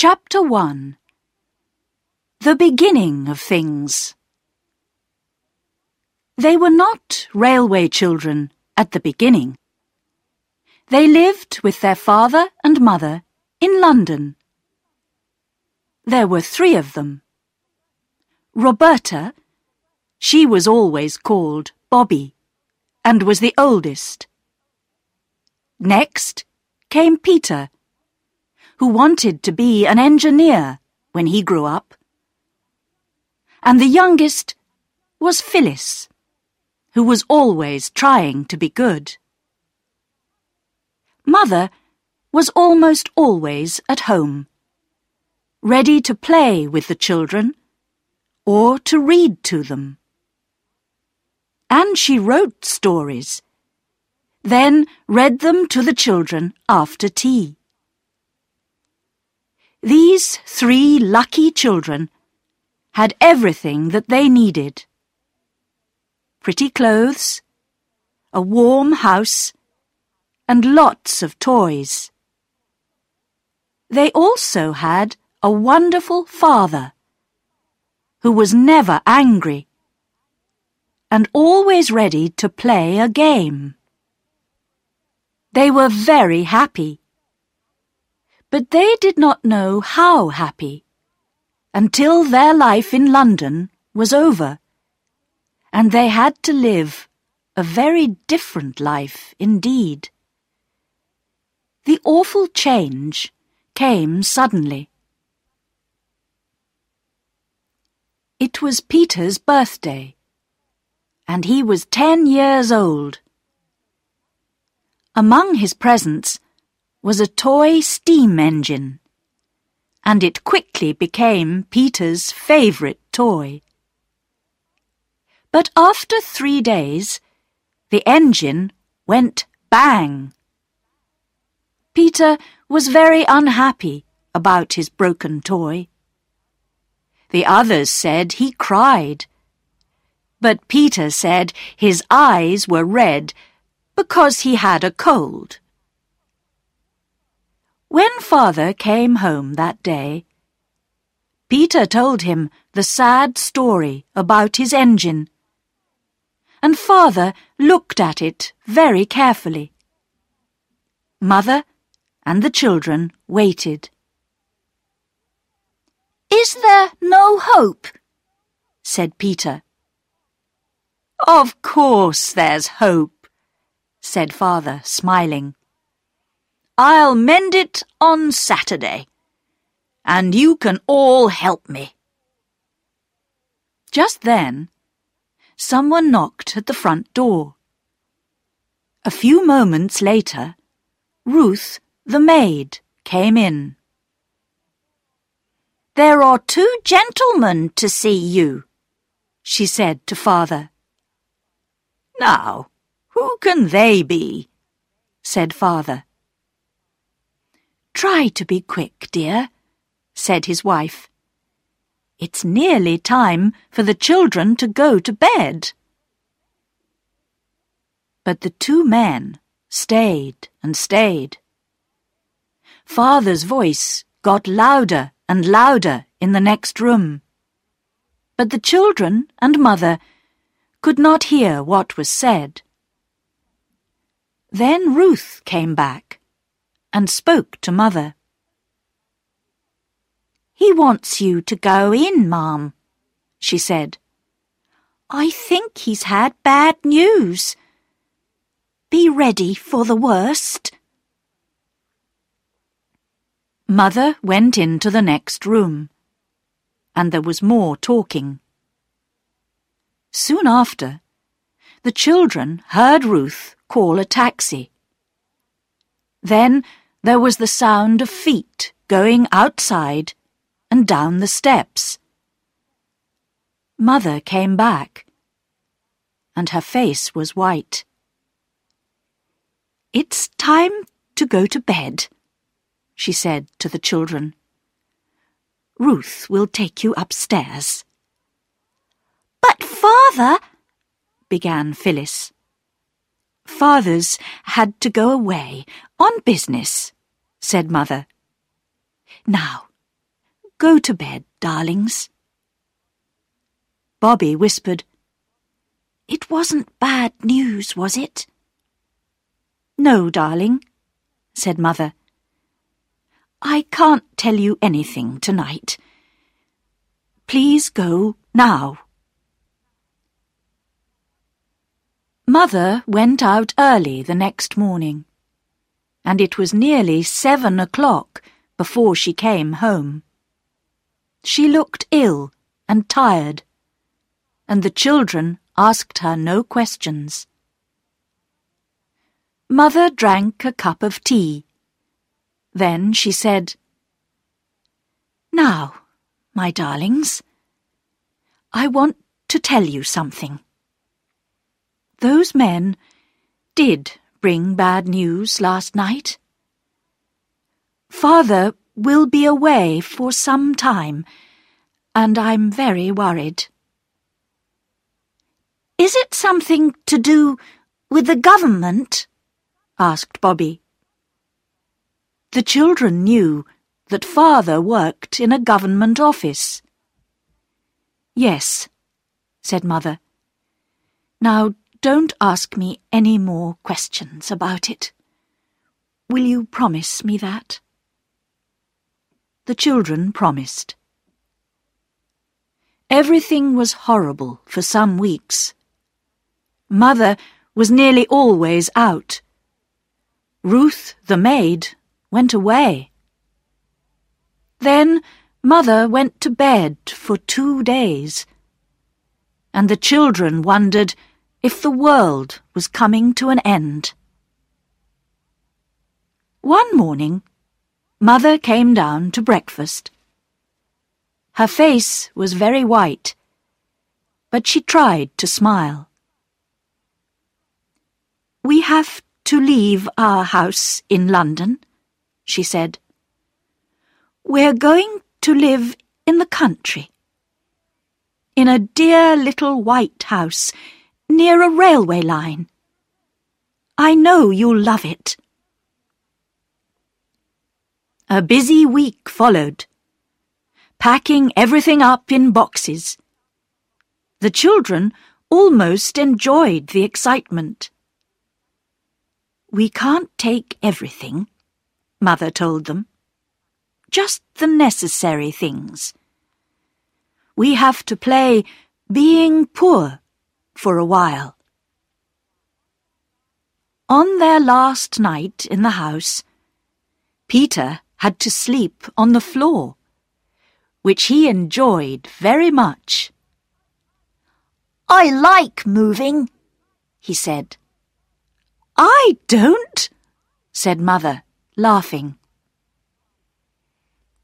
Chapter 1 The Beginning of Things They were not railway children at the beginning. They lived with their father and mother in London. There were three of them. Roberta, she was always called Bobby, and was the oldest. Next came Peter, who wanted to be an engineer when he grew up. And the youngest was Phyllis, who was always trying to be good. Mother was almost always at home, ready to play with the children or to read to them. And she wrote stories, then read them to the children after tea. These three lucky children had everything that they needed. Pretty clothes, a warm house, and lots of toys. They also had a wonderful father who was never angry and always ready to play a game. They were very happy. But they did not know how happy until their life in London was over, and they had to live a very different life indeed. The awful change came suddenly. It was Peter's birthday, and he was ten years old. Among his presents was a toy steam engine, and it quickly became Peter's favourite toy. But after three days, the engine went bang. Peter was very unhappy about his broken toy. The others said he cried. But Peter said his eyes were red because he had a cold. When father came home that day, Peter told him the sad story about his engine. And father looked at it very carefully. Mother and the children waited. Is there no hope? said Peter. Of course there's hope, said father, smiling. I'll mend it on Saturday. And you can all help me. Just then, someone knocked at the front door. A few moments later, Ruth, the maid, came in. There are two gentlemen to see you, she said to father. Now, who can they be? said father. Try to be quick, dear, said his wife. It's nearly time for the children to go to bed. But the two men stayed and stayed. Father's voice got louder and louder in the next room. But the children and mother could not hear what was said. Then Ruth came back and spoke to Mother. He wants you to go in, Ma'am, she said. I think he's had bad news. Be ready for the worst. Mother went into the next room, and there was more talking. Soon after, the children heard Ruth call a taxi. Then there was the sound of feet going outside and down the steps. Mother came back, and her face was white. It's time to go to bed, she said to the children. Ruth will take you upstairs. But, father, began Phyllis. Fathers had to go away on business, said Mother. Now, Go to bed, darlings. Bobby whispered, It wasn't bad news, was it? No, darling, said Mother. I can't tell you anything tonight. Please go now. Mother went out early the next morning, and it was nearly seven o'clock before she came home. She looked ill and tired, and the children asked her no questions. Mother drank a cup of tea. Then she said, Now, my darlings, I want to tell you something. Those men did bring bad news last night. Father will be away for some time, and I'm very worried. Is it something to do with the government? asked Bobby. The children knew that father worked in a government office. Yes, said mother. Now don't ask me any more questions about it. Will you promise me that? The children promised. Everything was horrible for some weeks. Mother was nearly always out. Ruth, the maid, went away. Then Mother went to bed for two days, and the children wondered if the world was coming to an end. One morning, Mother came down to breakfast. Her face was very white, but she tried to smile. We have to leave our house in London, she said. We're going to live in the country. In a dear little white house near a railway line. I know you'll love it. A busy week followed, packing everything up in boxes. The children almost enjoyed the excitement. We can't take everything, Mother told them. Just the necessary things. We have to play being poor for a while. On their last night in the house, Peter had to sleep on the floor, which he enjoyed very much. I like moving, he said. I don't, said Mother, laughing.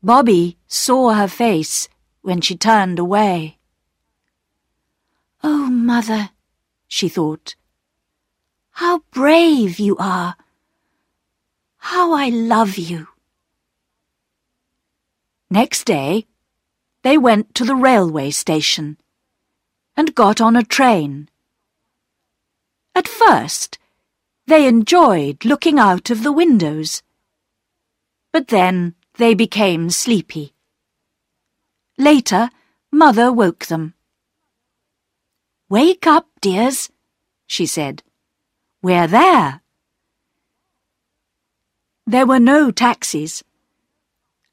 Bobby saw her face when she turned away. Oh, Mother, she thought, how brave you are. How I love you. Next day, they went to the railway station and got on a train. At first, they enjoyed looking out of the windows. But then they became sleepy. Later, Mother woke them. Wake up, dears, she said. We're there. There were no taxis,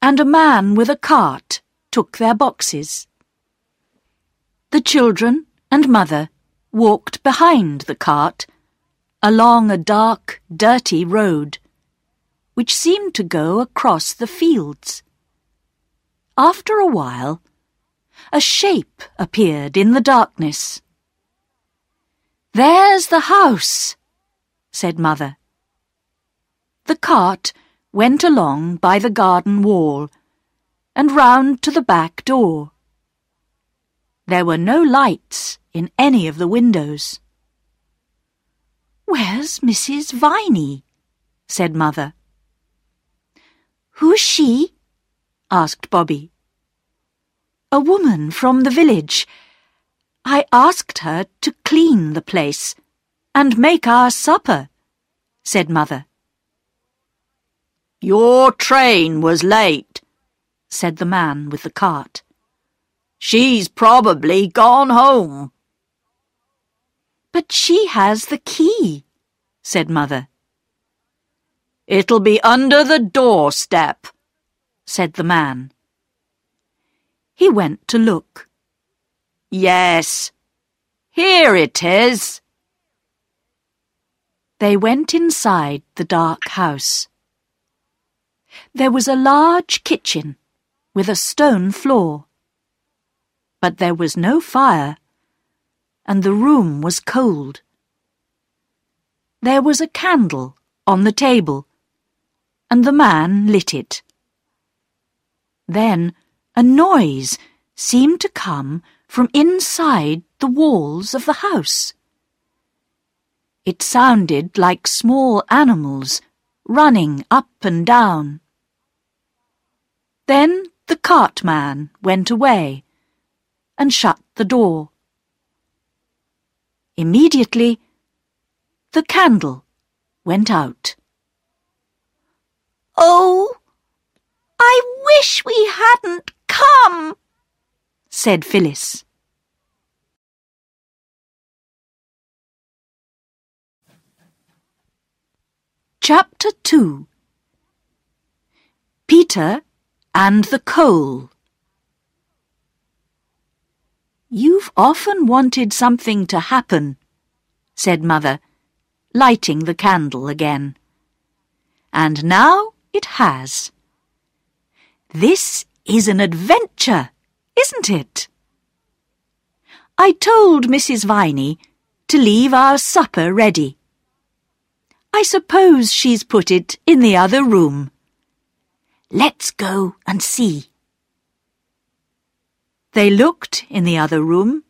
and a man with a cart took their boxes. The children and mother walked behind the cart along a dark, dirty road, which seemed to go across the fields. After a while, a shape appeared in the darkness. There's the house, said Mother. The cart went along by the garden wall and round to the back door. There were no lights in any of the windows. Where's Mrs. Viney? said Mother. Who's she? asked Bobby. A woman from the village. I asked her to clean the place and make our supper, said Mother. Your train was late, said the man with the cart. She's probably gone home. But she has the key, said Mother. It'll be under the doorstep, said the man. He went to look. Yes, here it is. They went inside the dark house. There was a large kitchen with a stone floor. But there was no fire, and the room was cold. There was a candle on the table, and the man lit it. Then a noise seemed to come from inside the walls of the house. It sounded like small animals running up and down. Then the cartman went away and shut the door. Immediately, the candle went out. Oh, I wish we hadn't come, said Phyllis. Chapter 2 Peter and the Coal You've often wanted something to happen, said Mother, lighting the candle again. And now it has. This is an adventure, isn't it? I told Mrs. Viney to leave our supper ready. I suppose she's put it in the other room. Let's go and see. They looked in the other room,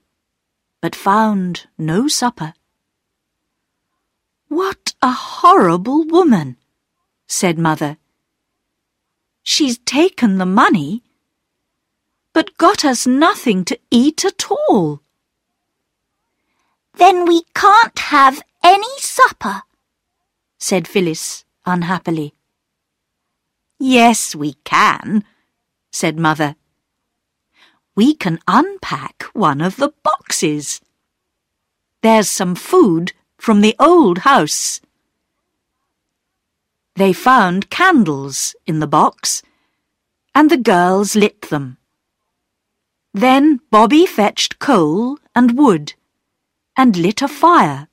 but found no supper. What a horrible woman, said Mother. She's taken the money, but got us nothing to eat at all. Then we can't have any supper, said Phyllis unhappily. Yes, we can, said Mother. We can unpack one of the boxes. There's some food from the old house. They found candles in the box, and the girls lit them. Then Bobby fetched coal and wood, and lit a fire.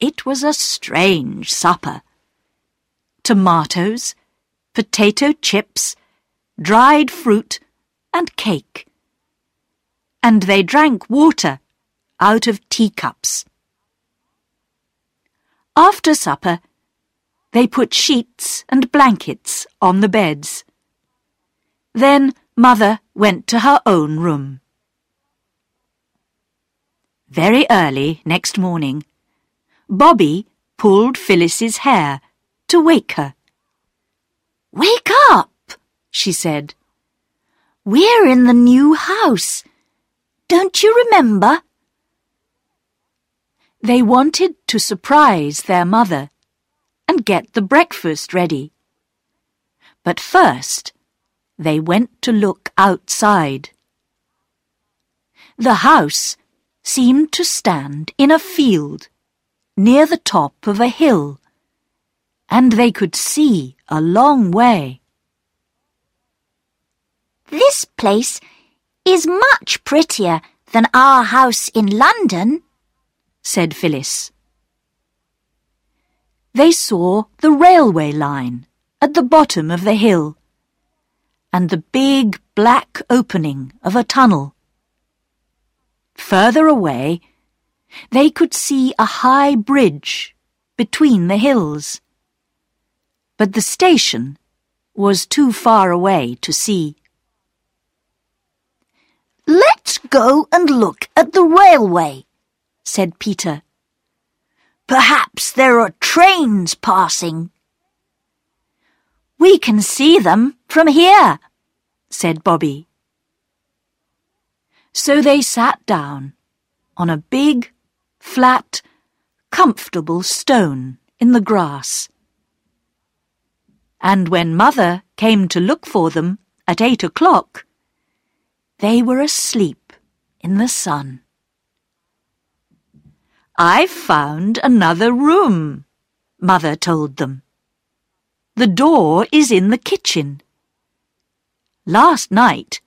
It was a strange supper tomatoes, potato chips, dried fruit, and cake. And they drank water out of teacups. After supper, they put sheets and blankets on the beds. Then Mother went to her own room. Very early next morning, Bobby pulled Phyllis's hair to wake her. Wake up, she said. We're in the new house. Don't you remember? They wanted to surprise their mother and get the breakfast ready. But first, they went to look outside. The house seemed to stand in a field near the top of a hill and they could see a long way. This place is much prettier than our house in London, said Phyllis. They saw the railway line at the bottom of the hill and the big black opening of a tunnel. Further away, they could see a high bridge between the hills but the station was too far away to see. Let's go and look at the railway, said Peter. Perhaps there are trains passing. We can see them from here, said Bobby. So they sat down on a big, flat, comfortable stone in the grass And when Mother came to look for them at eight o'clock, they were asleep in the sun. I've found another room, Mother told them. The door is in the kitchen. Last night,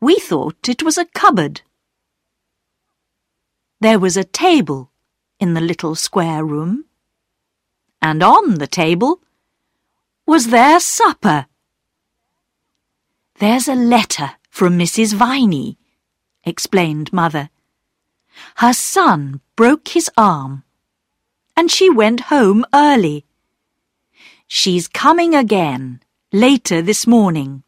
we thought it was a cupboard. There was a table in the little square room, and on the table was their supper. There's a letter from Mrs. Viney, explained Mother. Her son broke his arm, and she went home early. She's coming again later this morning.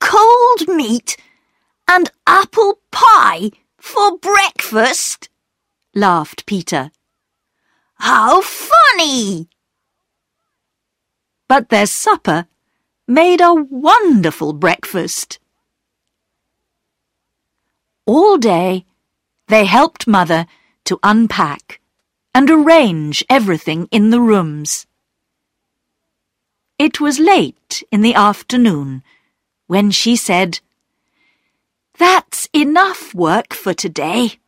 Cold meat and apple pie for breakfast? laughed Peter. How funny! But their supper made a wonderful breakfast. All day, they helped Mother to unpack and arrange everything in the rooms. It was late in the afternoon when she said, That's enough work for today.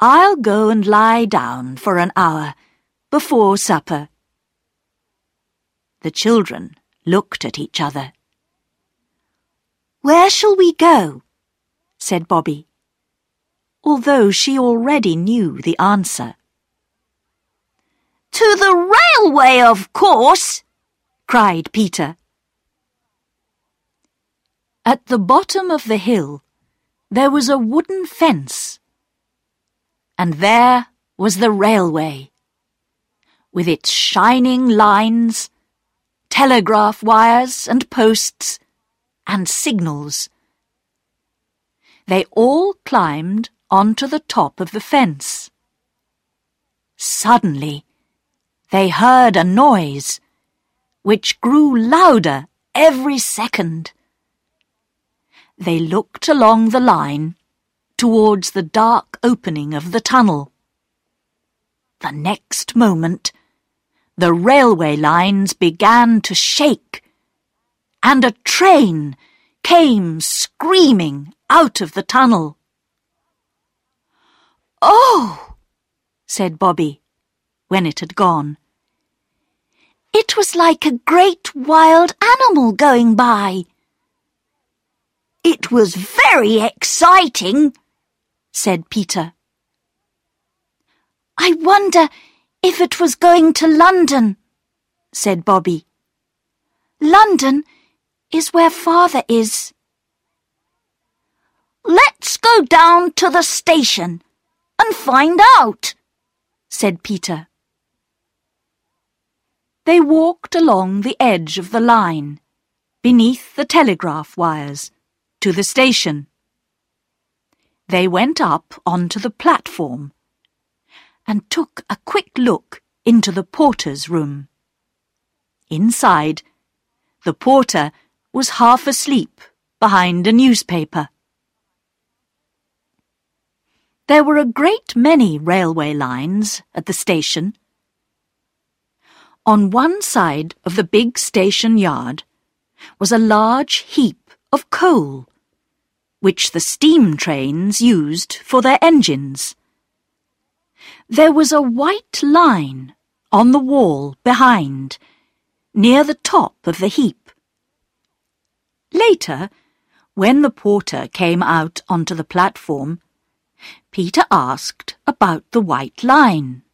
I'll go and lie down for an hour before supper. The children looked at each other. Where shall we go? said Bobby, although she already knew the answer. To the railway, of course, cried Peter. At the bottom of the hill, there was a wooden fence. And there was the railway, with its shining lines, telegraph wires and posts, and signals they all climbed onto the top of the fence. Suddenly, they heard a noise, which grew louder every second. They looked along the line towards the dark opening of the tunnel. The next moment, the railway lines began to shake, and a train came screaming out of the tunnel. Oh, said Bobby, when it had gone. It was like a great wild animal going by. It was very exciting, said Peter. I wonder if it was going to London, said Bobby. London is where father is. Let's go down to the station and find out, said Peter. They walked along the edge of the line, beneath the telegraph wires, to the station. They went up onto the platform and took a quick look into the porter's room. Inside, the porter was half asleep behind a newspaper. There were a great many railway lines at the station. On one side of the big station yard was a large heap of coal, which the steam trains used for their engines. There was a white line on the wall behind, near the top of the heap. Later, when the porter came out onto the platform, Peter asked about the white line.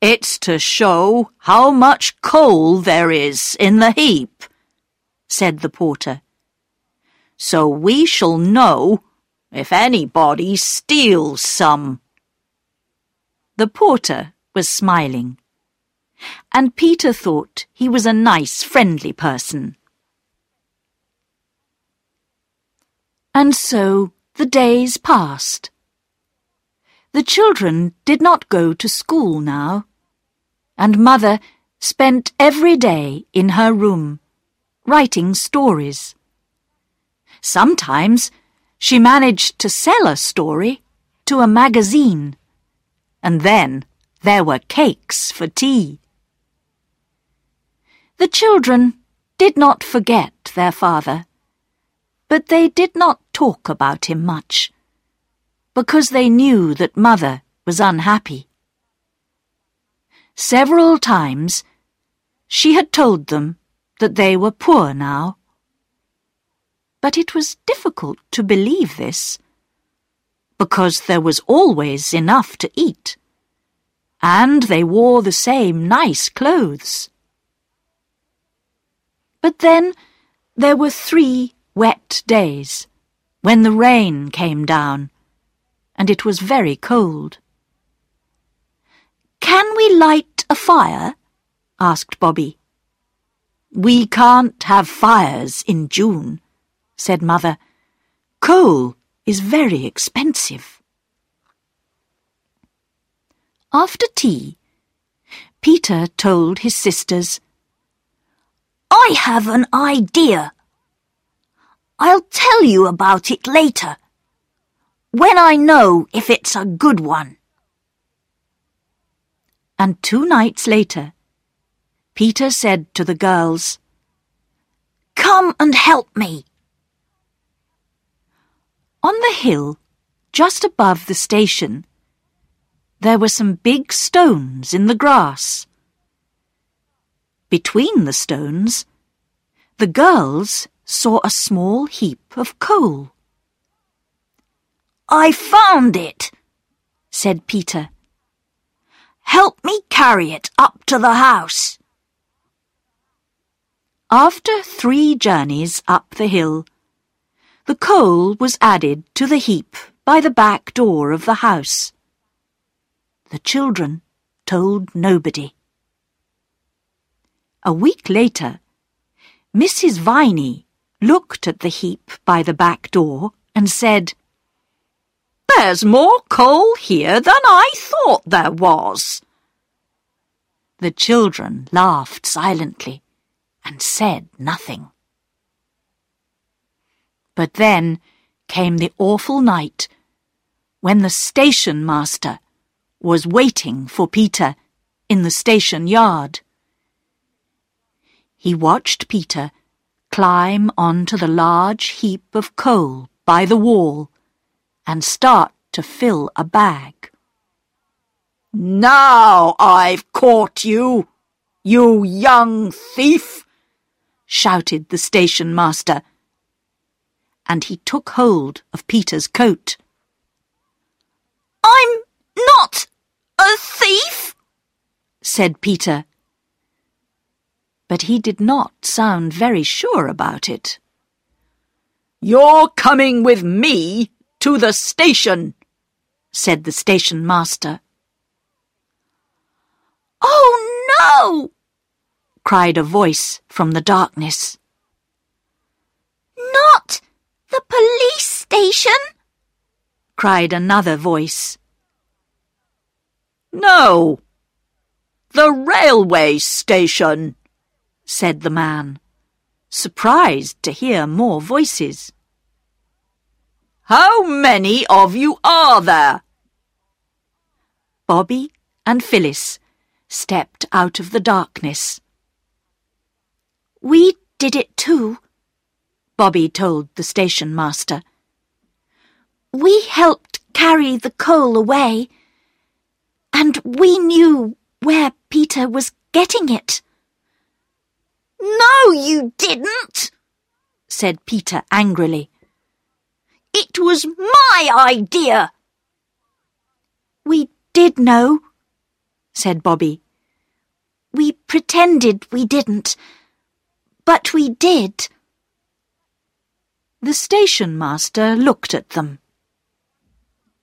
It's to show how much coal there is in the heap, said the porter. So we shall know if anybody steals some. The porter was smiling, and Peter thought he was a nice, friendly person. And so the days passed. The children did not go to school now, and Mother spent every day in her room, writing stories. Sometimes she managed to sell a story to a magazine, and then there were cakes for tea. The children did not forget their father, but they did not talk about him much, because they knew that mother was unhappy. Several times she had told them that they were poor now. But it was difficult to believe this, because there was always enough to eat, and they wore the same nice clothes. But then there were three wet days when the rain came down, and it was very cold. Can we light a fire? asked Bobby. We can't have fires in June, said Mother. Coal is very expensive. After tea, Peter told his sisters, I have an idea. I'll tell you about it later, when I know if it's a good one and two nights later, Peter said to the girls, Come and help me. On the hill, just above the station, there were some big stones in the grass. Between the stones, the girls saw a small heap of coal. I found it, said Peter. Help me carry it up to the house. After three journeys up the hill, the coal was added to the heap by the back door of the house. The children told nobody. A week later, Mrs. Viney looked at the heap by the back door and said, there's more coal here than I thought there was. The children laughed silently and said nothing. But then came the awful night when the station master was waiting for Peter in the station yard. He watched Peter climb onto the large heap of coal by the wall and start to fill a bag. Now I've caught you, you young thief, shouted the station master, and he took hold of Peter's coat. I'm not a thief, said Peter. But he did not sound very sure about it. You're coming with me to the station, said the station master. Oh, no! cried a voice from the darkness. Not the police station? cried another voice. No, the railway station, said the man, surprised to hear more voices. How many of you are there? Bobby and Phyllis stepped out of the darkness. We did it too, Bobby told the station master. We helped carry the coal away, and we knew where Peter was getting it. No, you didn't, said Peter angrily. It was my idea. We did know, said Bobby. We pretended we didn't, but we did. The station master looked at them.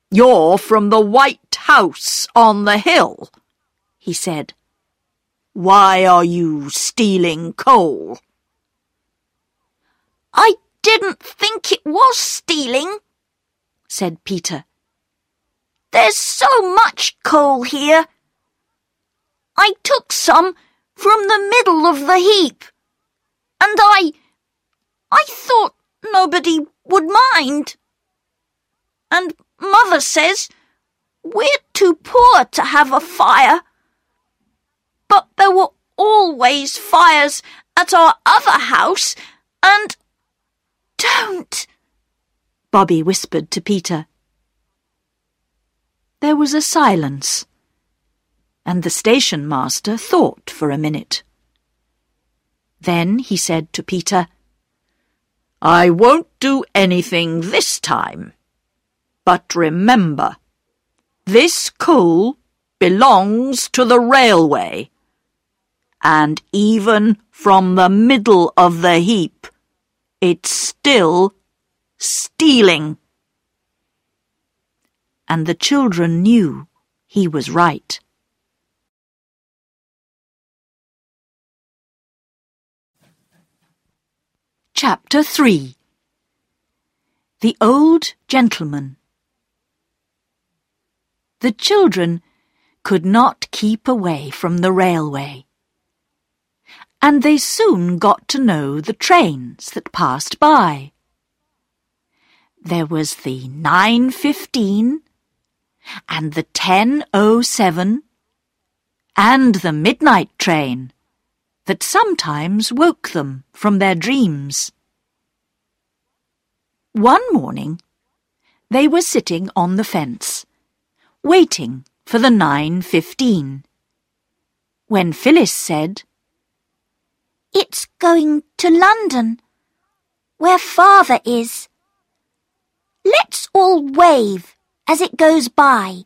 You're from the White House on the hill, he said. Why are you stealing coal? I didn't think it was stealing, said Peter. There's so much coal here. I took some from the middle of the heap, and I... I thought nobody would mind. And Mother says We're too poor to have a fire. But there were always fires at our other house, and... Don't! Bobby whispered to Peter. There was a silence, and the station master thought for a minute. Then he said to Peter, I won't do anything this time. But remember, this coal belongs to the railway. And even from the middle of the heap, it's still stealing. And the children knew he was right. Chapter 3 The Old Gentleman The children could not keep away from the railway, and they soon got to know the trains that passed by. There was the 9.15 and the 10.07 and the midnight train that sometimes woke them from their dreams. One morning, they were sitting on the fence, waiting for the 9.15, when Phyllis said, It's going to London, where father is. Let's all wave as it goes by.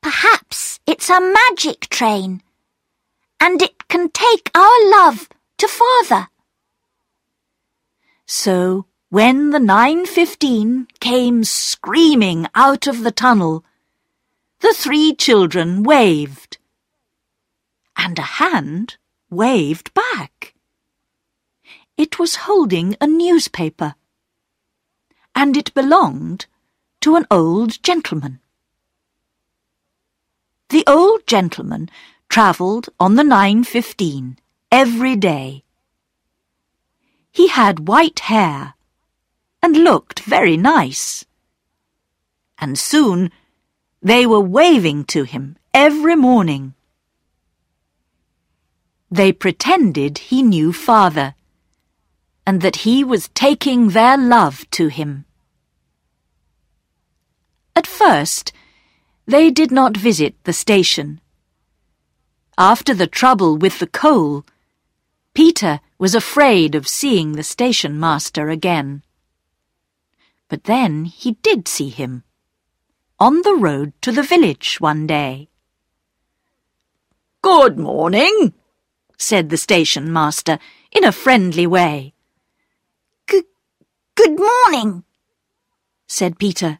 Perhaps it's a magic train and it can take our love to father. So, when the 9.15 came screaming out of the tunnel, the three children waved. And a hand waved back. It was holding a newspaper. And it belonged to an old gentleman. The old gentleman travelled on the 9.15 every day. He had white hair and looked very nice. And soon they were waving to him every morning. They pretended he knew father and that he was taking their love to him. At first, they did not visit the station after the trouble with the coal, Peter was afraid of seeing the station master again. But then he did see him, on the road to the village one day. Good morning, said the station master in a friendly way. Good, good morning, said Peter.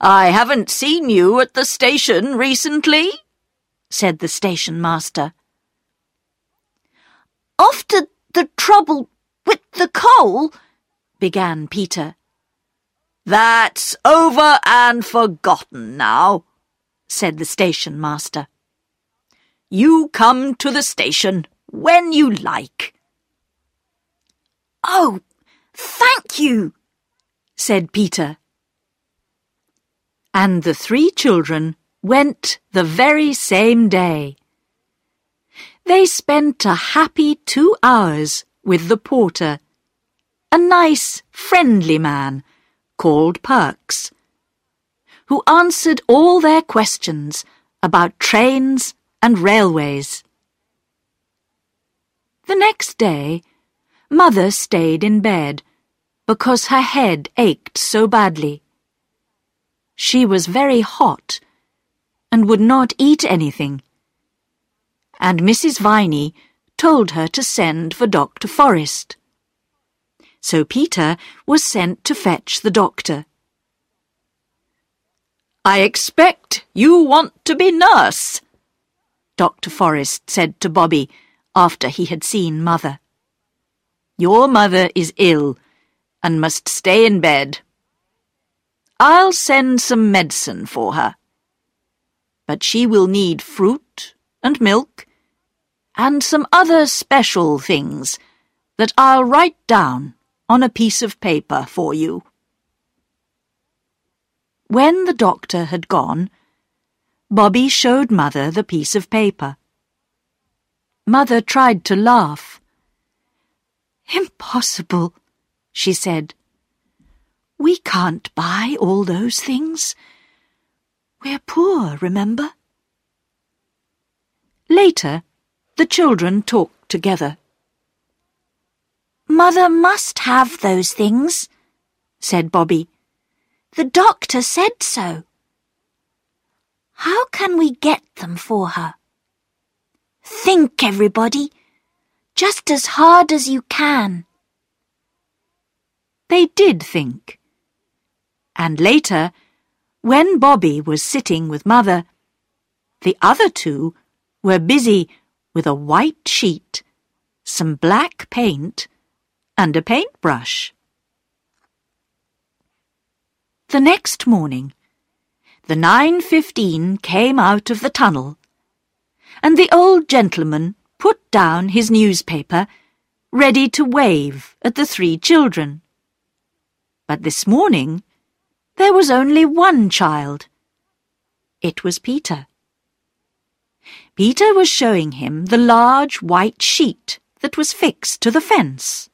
I haven't seen you at the station recently, said the station master. After the trouble with the coal, began Peter. That's over and forgotten now, said the station master. You come to the station when you like. Oh, thank you, said Peter. And the three children went the very same day. They spent a happy two hours with the porter, a nice, friendly man called Perks, who answered all their questions about trains and railways. The next day, Mother stayed in bed because her head ached so badly. She was very hot and would not eat anything. And Mrs. Viney told her to send for Dr. Forrest. So Peter was sent to fetch the doctor. I expect you want to be nurse, Dr. Forrest said to Bobby after he had seen Mother. Your mother is ill and must stay in bed. I'll send some medicine for her but she will need fruit and milk and some other special things that I'll write down on a piece of paper for you. When the doctor had gone, Bobby showed Mother the piece of paper. Mother tried to laugh. Impossible, she said. We can't buy all those things. We're poor, remember? Later, the children talked together. Mother must have those things, said Bobby. The doctor said so. How can we get them for her? Think, everybody, just as hard as you can. They did think. And later, when Bobby was sitting with Mother, the other two were busy with a white sheet, some black paint, and a paintbrush. The next morning, the 9.15 came out of the tunnel, and the old gentleman put down his newspaper, ready to wave at the three children. But this morning, there was only one child. It was Peter. Peter was showing him the large white sheet that was fixed to the fence.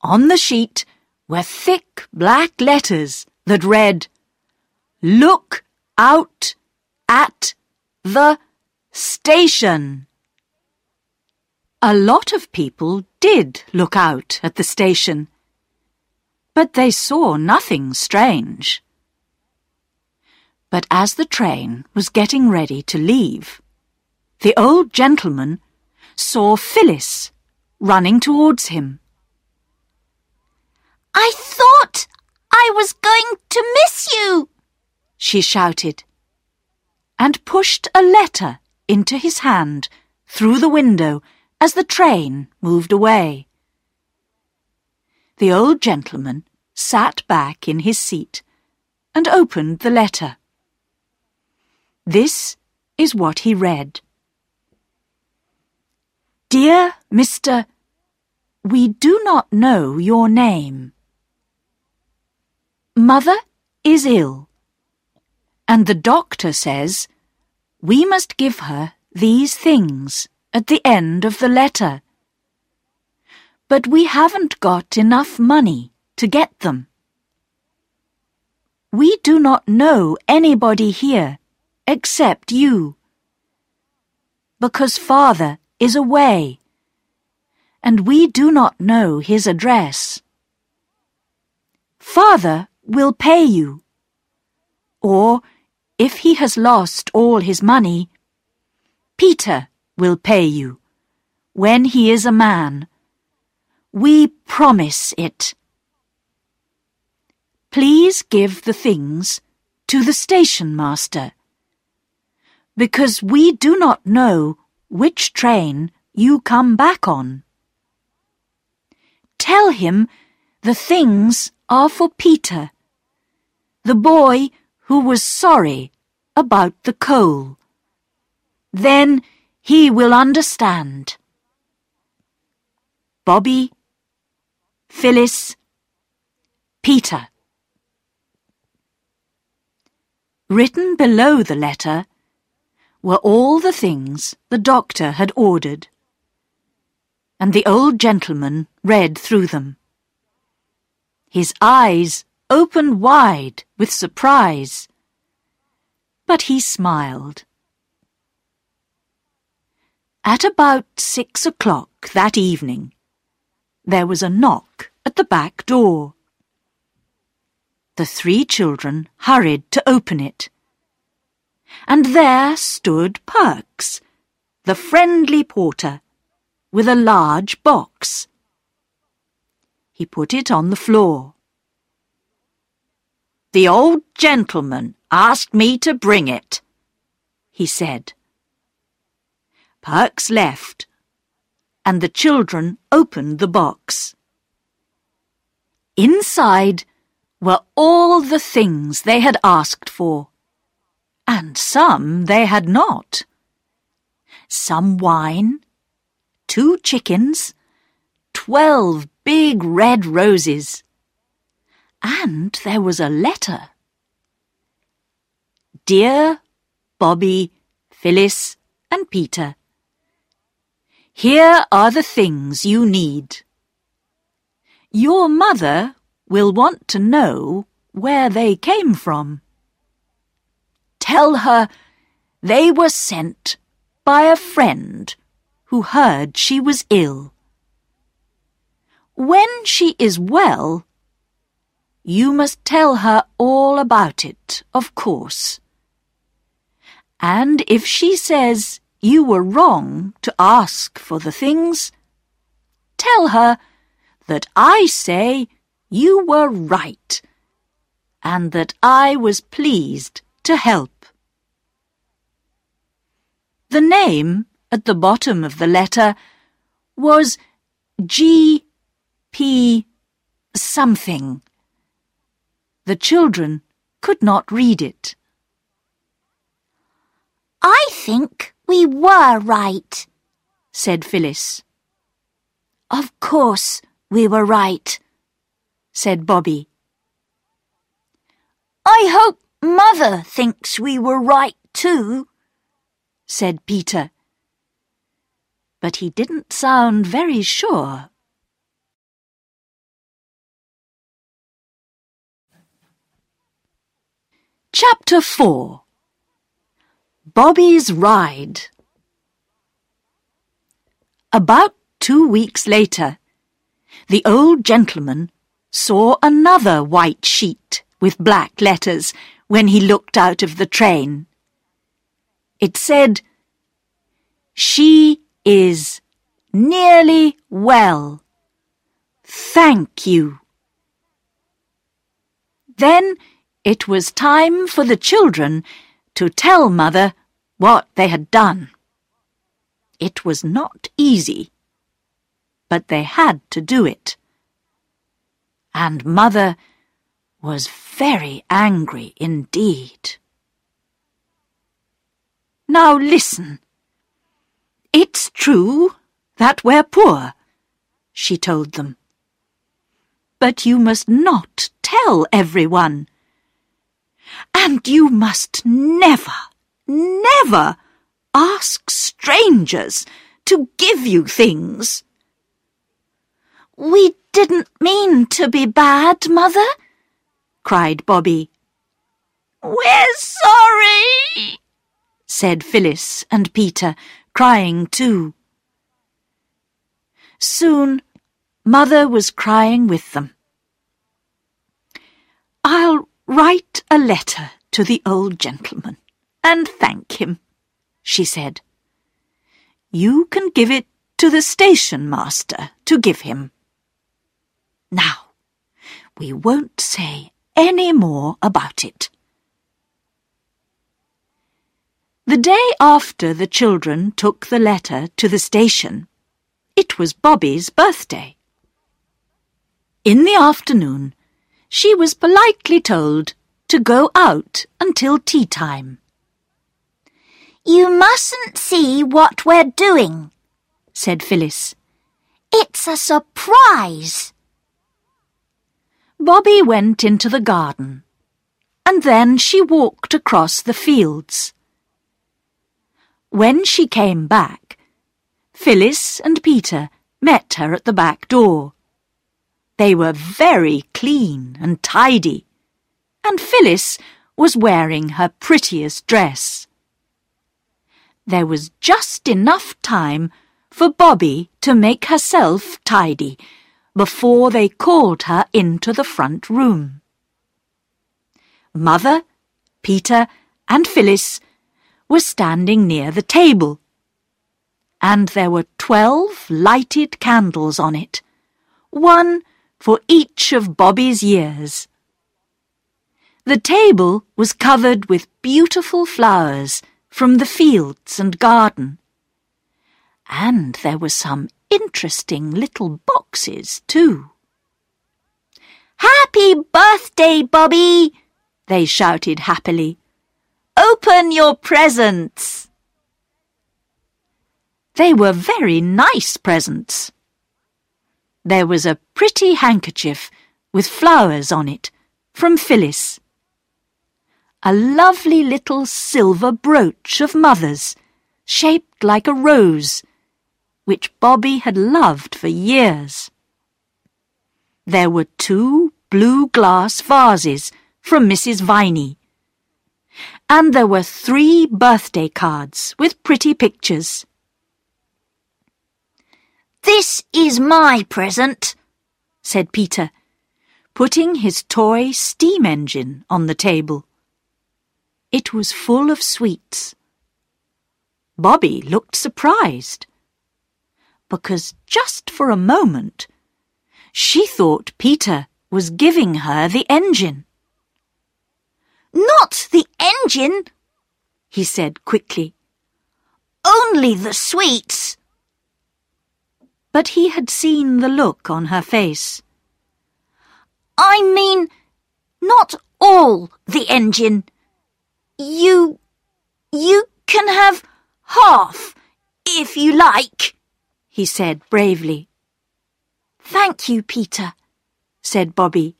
On the sheet were thick black letters that read, Look out at the station. A lot of people did look out at the station, but they saw nothing strange. But as the train was getting ready to leave, the old gentleman saw Phyllis running towards him. I thought I was going to miss you, she shouted, and pushed a letter into his hand through the window as the train moved away. The old gentleman sat back in his seat and opened the letter. This is what he read. Dear Mr. We do not know your name. Mother is ill and the doctor says we must give her these things at the end of the letter. But we haven't got enough money to get them. We do not know anybody here except you. Because father is away, and we do not know his address. Father will pay you, or if he has lost all his money, Peter will pay you when he is a man. We promise it. Please give the things to the station master, because we do not know which train you come back on. Tell him the things are for Peter, the boy who was sorry about the coal. Then he will understand. Bobby, Phyllis, Peter. Written below the letter were all the things the doctor had ordered, and the old gentleman read through them. His eyes opened wide with surprise. But he smiled. At about six o'clock that evening, there was a knock at the back door. The three children hurried to open it. And there stood Perks, the friendly porter, with a large box. He put it on the floor. The old gentleman asked me to bring it, he said. Perks left, and the children opened the box. Inside were all the things they had asked for, and some they had not. Some wine, two chickens, twelve big red roses, and there was a letter. Dear Bobby, Phyllis, and Peter, here are the things you need. Your mother will want to know where they came from. Tell her they were sent by a friend who heard she was ill. When she is well, you must tell her all about it, of course. And if she says you were wrong to ask for the things, tell her that I say you were right and that I was pleased to help. The name at the bottom of the letter was G. P. something. The children could not read it. I think we were right, said Phyllis. Of course we were right, said Bobby. I hope Mother thinks we were right too, said Peter. But he didn't sound very sure. Chapter 4 Bobby's Ride About two weeks later, the old gentleman saw another white sheet with black letters when he looked out of the train. It said, She is nearly well. Thank you. Then it was time for the children to tell Mother what they had done. It was not easy, but they had to do it. And Mother was very angry indeed. Now listen. It's true that we're poor, she told them. But you must not tell everyone and you must never, never ask strangers to give you things. We didn't mean to be bad, Mother, cried Bobby. We're sorry, said Phyllis and Peter, crying too. Soon, Mother was crying with them. I'll Write a letter to the old gentleman and thank him, she said. You can give it to the station master to give him. Now, we won't say any more about it. The day after the children took the letter to the station, it was Bobby's birthday. In the afternoon, she was politely told to go out until tea time. You mustn't see what we're doing, said Phyllis. It's a surprise. Bobby went into the garden, and then she walked across the fields. When she came back, Phyllis and Peter met her at the back door. They were very clean and tidy, and Phyllis was wearing her prettiest dress. There was just enough time for Bobby to make herself tidy before they called her into the front room. Mother, Peter, and Phyllis were standing near the table, and there were twelve lighted candles on it, one for each of Bobby's years. The table was covered with beautiful flowers from the fields and garden. And there were some interesting little boxes, too. Happy birthday, Bobby! They shouted happily. Open your presents! They were very nice presents. There was a pretty handkerchief with flowers on it from Phyllis. a lovely little silver brooch of Mother's, shaped like a rose, which Bobby had loved for years. There were two blue glass vases from Mrs. Viney, and there were three birthday cards with pretty pictures. This is my present, said Peter, putting his toy steam engine on the table. It was full of sweets. Bobby looked surprised, because just for a moment she thought Peter was giving her the engine. Not the engine, he said quickly. Only the sweets. But he had seen the look on her face. I mean, not all the engine. You, you can have half, if you like, he said bravely. Thank you, Peter, said Bobby.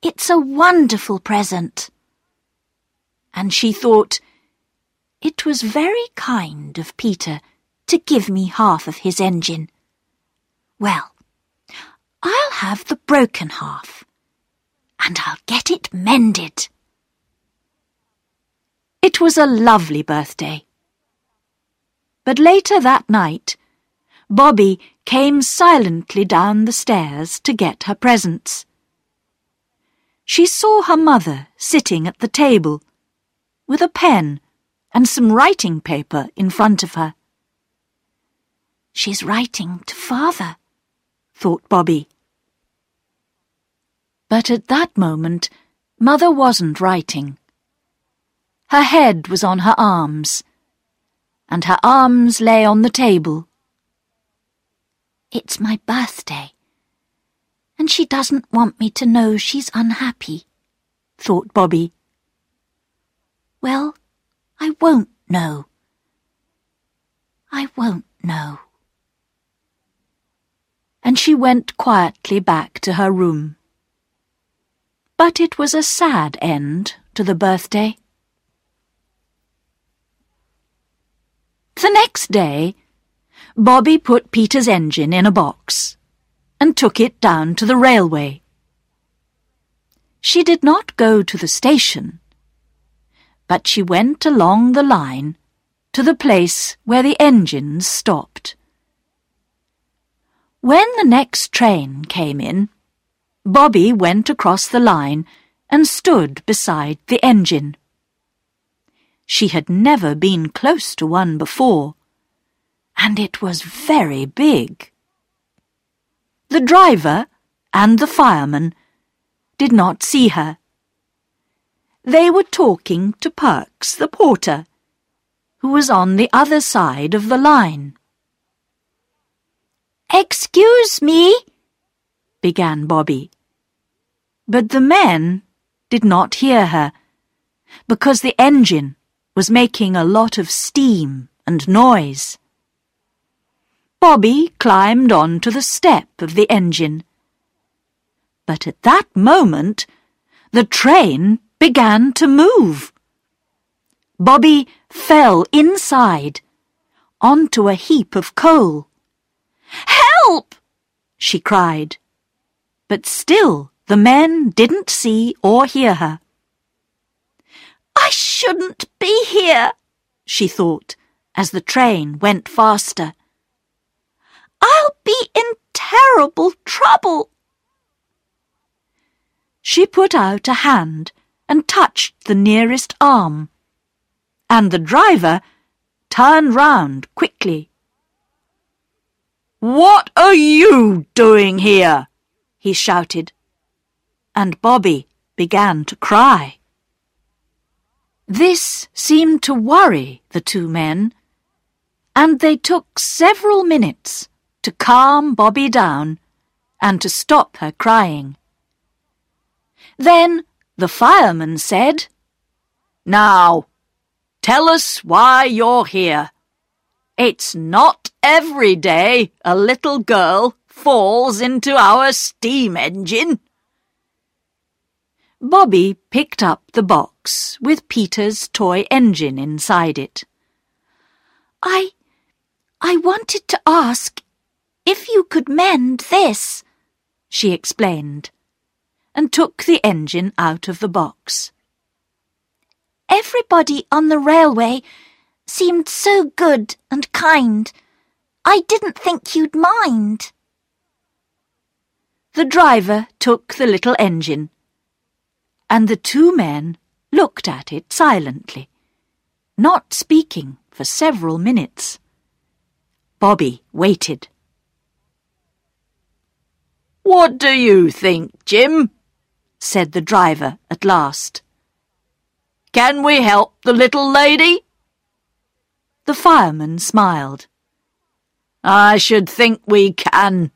It's a wonderful present. And she thought, it was very kind of Peter to give me half of his engine. Well, I'll have the broken half, and I'll get it mended. It was a lovely birthday. But later that night, Bobby came silently down the stairs to get her presents. She saw her mother sitting at the table, with a pen and some writing paper in front of her. She's writing to father, thought Bobby. But at that moment, Mother wasn't writing. Her head was on her arms, and her arms lay on the table. It's my birthday, and she doesn't want me to know she's unhappy, thought Bobby. Well, I won't know. I won't know. And she went quietly back to her room. But it was a sad end to the birthday. The next day, Bobby put Peter's engine in a box and took it down to the railway. She did not go to the station, but she went along the line to the place where the engines stopped. When the next train came in, Bobby went across the line and stood beside the engine. She had never been close to one before and it was very big. The driver and the fireman did not see her. They were talking to Perks, the porter, who was on the other side of the line. Excuse me, began Bobby. But the men did not hear her, because the engine was making a lot of steam and noise. Bobby climbed on to the step of the engine. But at that moment, the train began to move. Bobby fell inside, onto a heap of coal. Help! she cried. But still the men didn't see or hear her. I shouldn't be here, she thought, as the train went faster. I'll be in terrible trouble. She put out a hand and touched the nearest arm, and the driver turned round quickly. What are you doing here? he shouted, and Bobby began to cry. This seemed to worry the two men, and they took several minutes to calm Bobby down and to stop her crying. Then the fireman said, Now, tell us why you're here. It's not every day a little girl falls into our steam engine. Bobby picked up the box with Peter's toy engine inside it. I... I wanted to ask if you could mend this, she explained, and took the engine out of the box. Everybody on the railway seemed so good and kind. I didn't think you'd mind. The driver took the little engine, and the two men looked at it silently, not speaking for several minutes. Bobby waited. What do you think, Jim? said the driver at last. Can we help the little lady? The fireman smiled. I should think we can.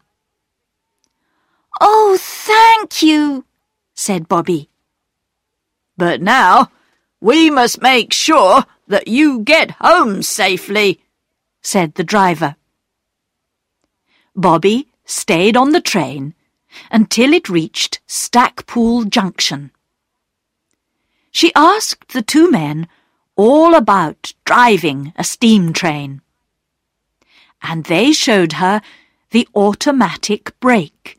Oh, thank you, said Bobby. But now we must make sure that you get home safely, said the driver. Bobby stayed on the train until it reached Stackpool Junction. She asked the two men all about driving a steam train. And they showed her the automatic brake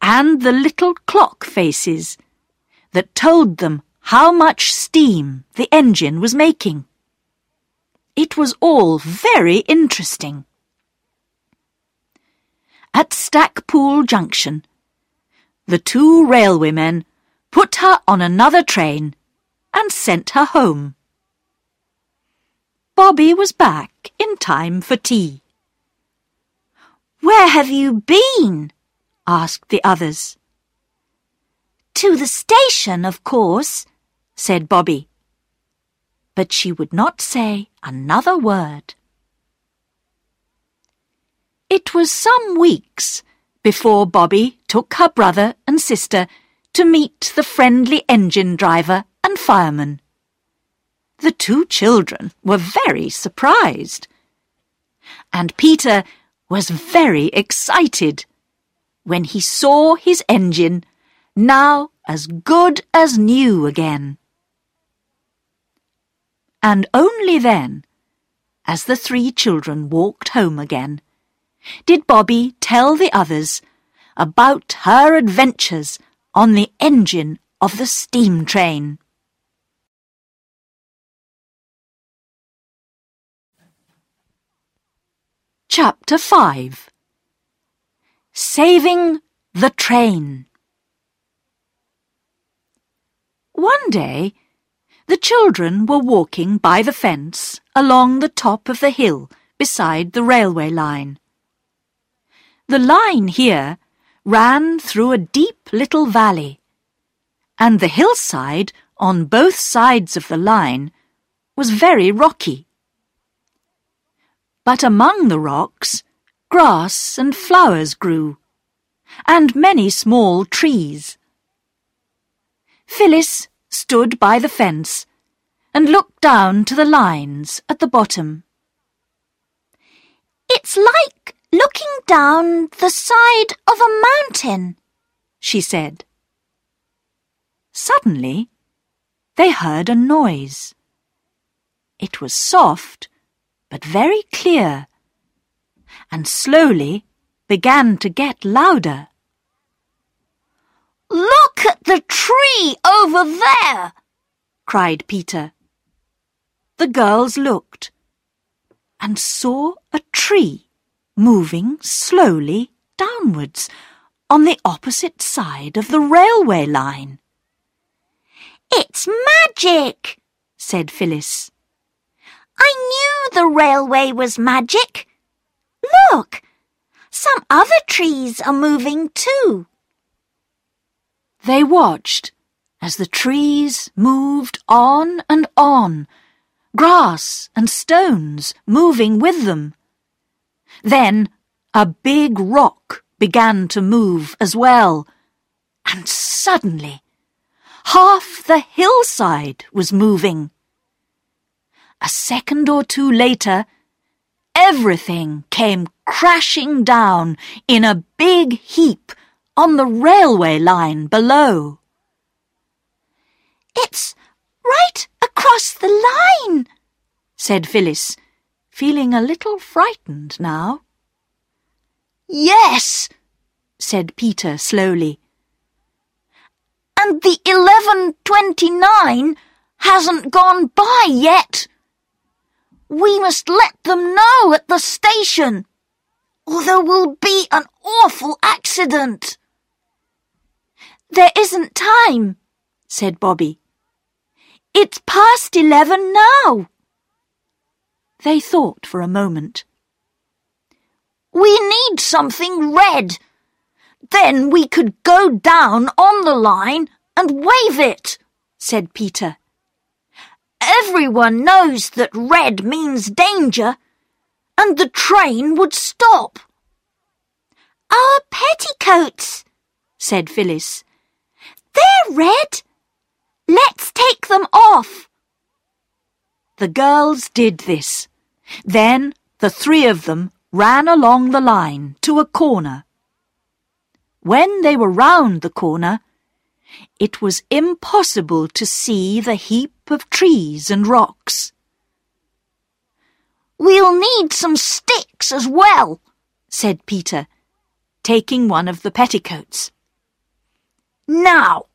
and the little clock faces that told them how much steam the engine was making. It was all very interesting. At Stackpool Junction, the two railwaymen put her on another train and sent her home. Bobby was back in time for tea. Where have you been? asked the others. To the station, of course, said Bobby. But she would not say another word. It was some weeks before Bobby took her brother and sister to meet the friendly engine driver fireman. The two children were very surprised. And Peter was very excited when he saw his engine, now as good as new again. And only then, as the three children walked home again, did Bobby tell the others about her adventures on the engine of the steam train. Chapter 5 Saving the Train One day, the children were walking by the fence along the top of the hill beside the railway line. The line here ran through a deep little valley, and the hillside on both sides of the line was very rocky. But among the rocks, grass and flowers grew, and many small trees. Phyllis stood by the fence and looked down to the lines at the bottom. It's like looking down the side of a mountain, she said. Suddenly, they heard a noise. It was soft, but very clear, and slowly began to get louder. Look at the tree over there, cried Peter. The girls looked and saw a tree moving slowly downwards on the opposite side of the railway line. It's magic, said Phyllis. I knew the railway was magic. Look, some other trees are moving too. They watched as the trees moved on and on, grass and stones moving with them. Then a big rock began to move as well, and suddenly half the hillside was moving. A second or two later, everything came crashing down in a big heap on the railway line below. It's right across the line, said Phyllis, feeling a little frightened now. Yes, said Peter slowly. And the 1129 hasn't gone by yet. We must let them know at the station, or there will be an awful accident. There isn't time, said Bobby. It's past eleven now. They thought for a moment. We need something red. Then we could go down on the line and wave it, said Peter. Everyone knows that red means danger, and the train would stop. Our petticoats, said Phyllis. They're red. Let's take them off. The girls did this. Then the three of them ran along the line to a corner. When they were round the corner, it was impossible to see the heap of trees and rocks. We'll need some sticks as well, said Peter, taking one of the petticoats. Now!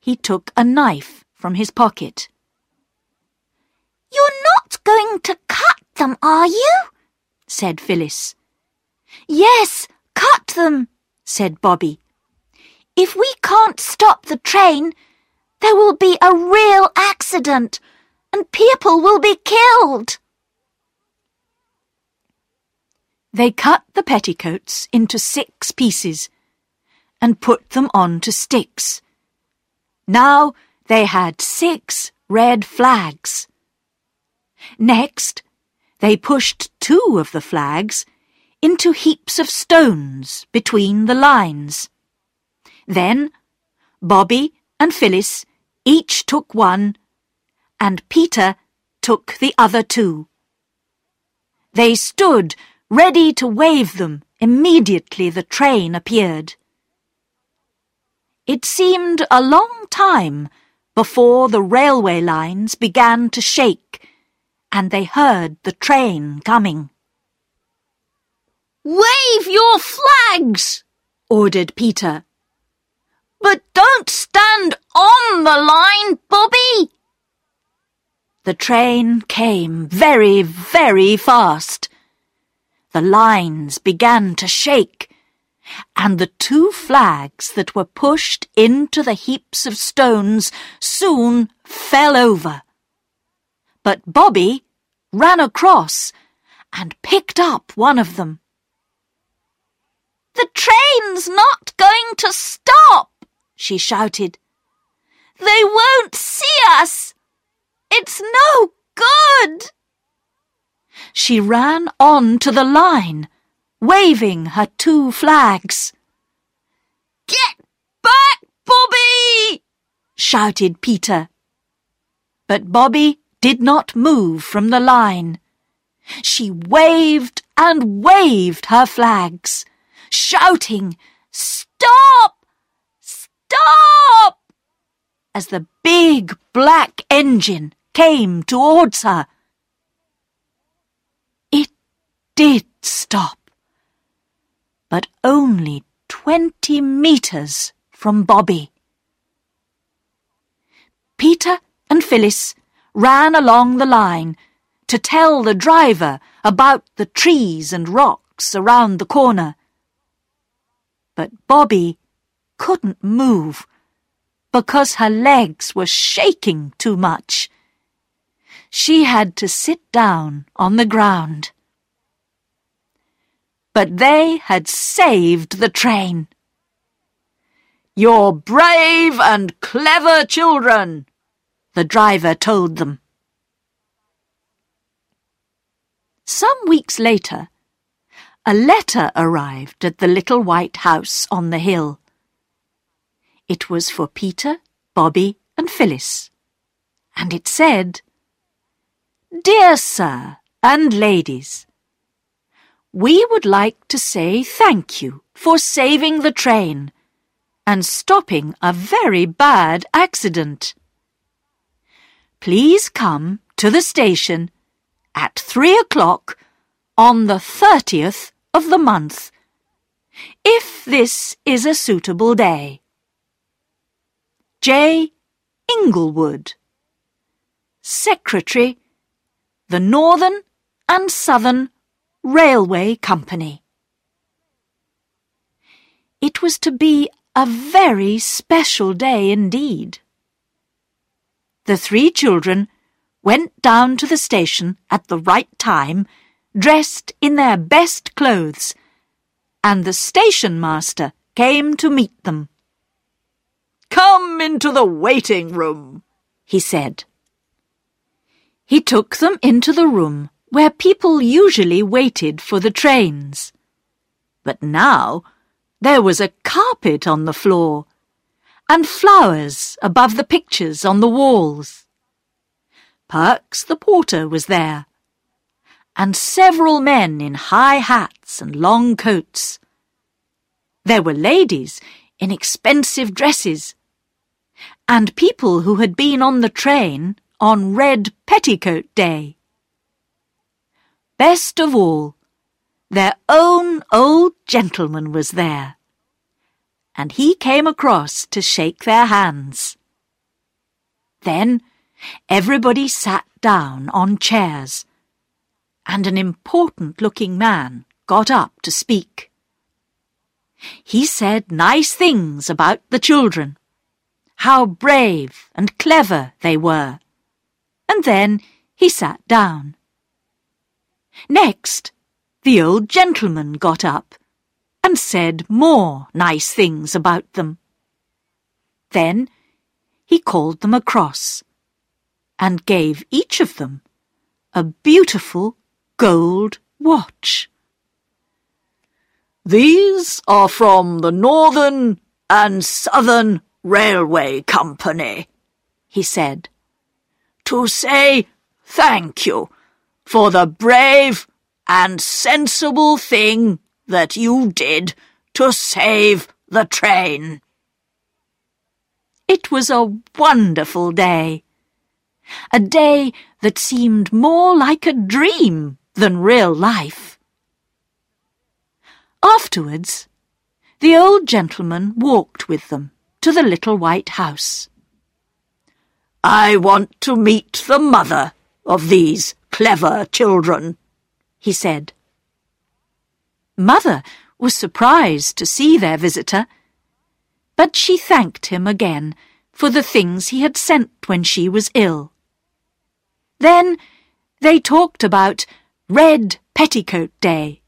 He took a knife from his pocket. You're not going to cut them, are you? said Phyllis. Yes, cut them, said Bobby. If we can't stop the train, there will be a real accident and people will be killed. They cut the petticoats into six pieces and put them on to sticks. Now they had six red flags. Next, they pushed two of the flags into heaps of stones between the lines. Then Bobby and Phyllis each took one, and Peter took the other two. They stood ready to wave them immediately the train appeared. It seemed a long time before the railway lines began to shake and they heard the train coming. Wave your flags, ordered Peter. But don't stand on the line, Bobby. The train came very, very fast. The lines began to shake, and the two flags that were pushed into the heaps of stones soon fell over. But Bobby ran across and picked up one of them. The train's not going to stop, she shouted. They won't see us. It's no good. She ran on to the line, waving her two flags. Get back, Bobby! shouted Peter. But Bobby did not move from the line. She waved and waved her flags, shouting, Stop! Stop! as the big black engine came towards her. It did stop, but only twenty metres from Bobby. Peter and Phyllis ran along the line to tell the driver about the trees and rocks around the corner. But Bobby couldn't move because her legs were shaking too much. She had to sit down on the ground. But they had saved the train. You're brave and clever children, the driver told them. Some weeks later, a letter arrived at the little white house on the hill. It was for Peter, Bobby, and Phyllis, and it said, Dear Sir and Ladies, We would like to say thank you for saving the train and stopping a very bad accident. Please come to the station at three o'clock on the 30th of the month, if this is a suitable day. J. Inglewood, Secretary, the Northern and Southern Railway Company. It was to be a very special day indeed. The three children went down to the station at the right time, dressed in their best clothes, and the station master came to meet them. Come into the waiting room, he said. He took them into the room where people usually waited for the trains. But now there was a carpet on the floor and flowers above the pictures on the walls. Perks the porter was there, and several men in high hats and long coats. There were ladies in expensive dresses and people who had been on the train on Red Petticoat Day. Best of all, their own old gentleman was there, and he came across to shake their hands. Then everybody sat down on chairs, and an important-looking man got up to speak. He said nice things about the children, how brave and clever they were. And then he sat down. Next, the old gentleman got up and said more nice things about them. Then he called them across and gave each of them a beautiful gold watch. These are from the Northern and Southern Railway Company, he said, to say thank you for the brave and sensible thing that you did to save the train. It was a wonderful day. A day that seemed more like a dream than real life. Afterwards, the old gentleman walked with them to the little white house. I want to meet the mother of these clever children, he said. Mother was surprised to see their visitor, but she thanked him again for the things he had sent when she was ill. Then they talked about Red Petticoat Day,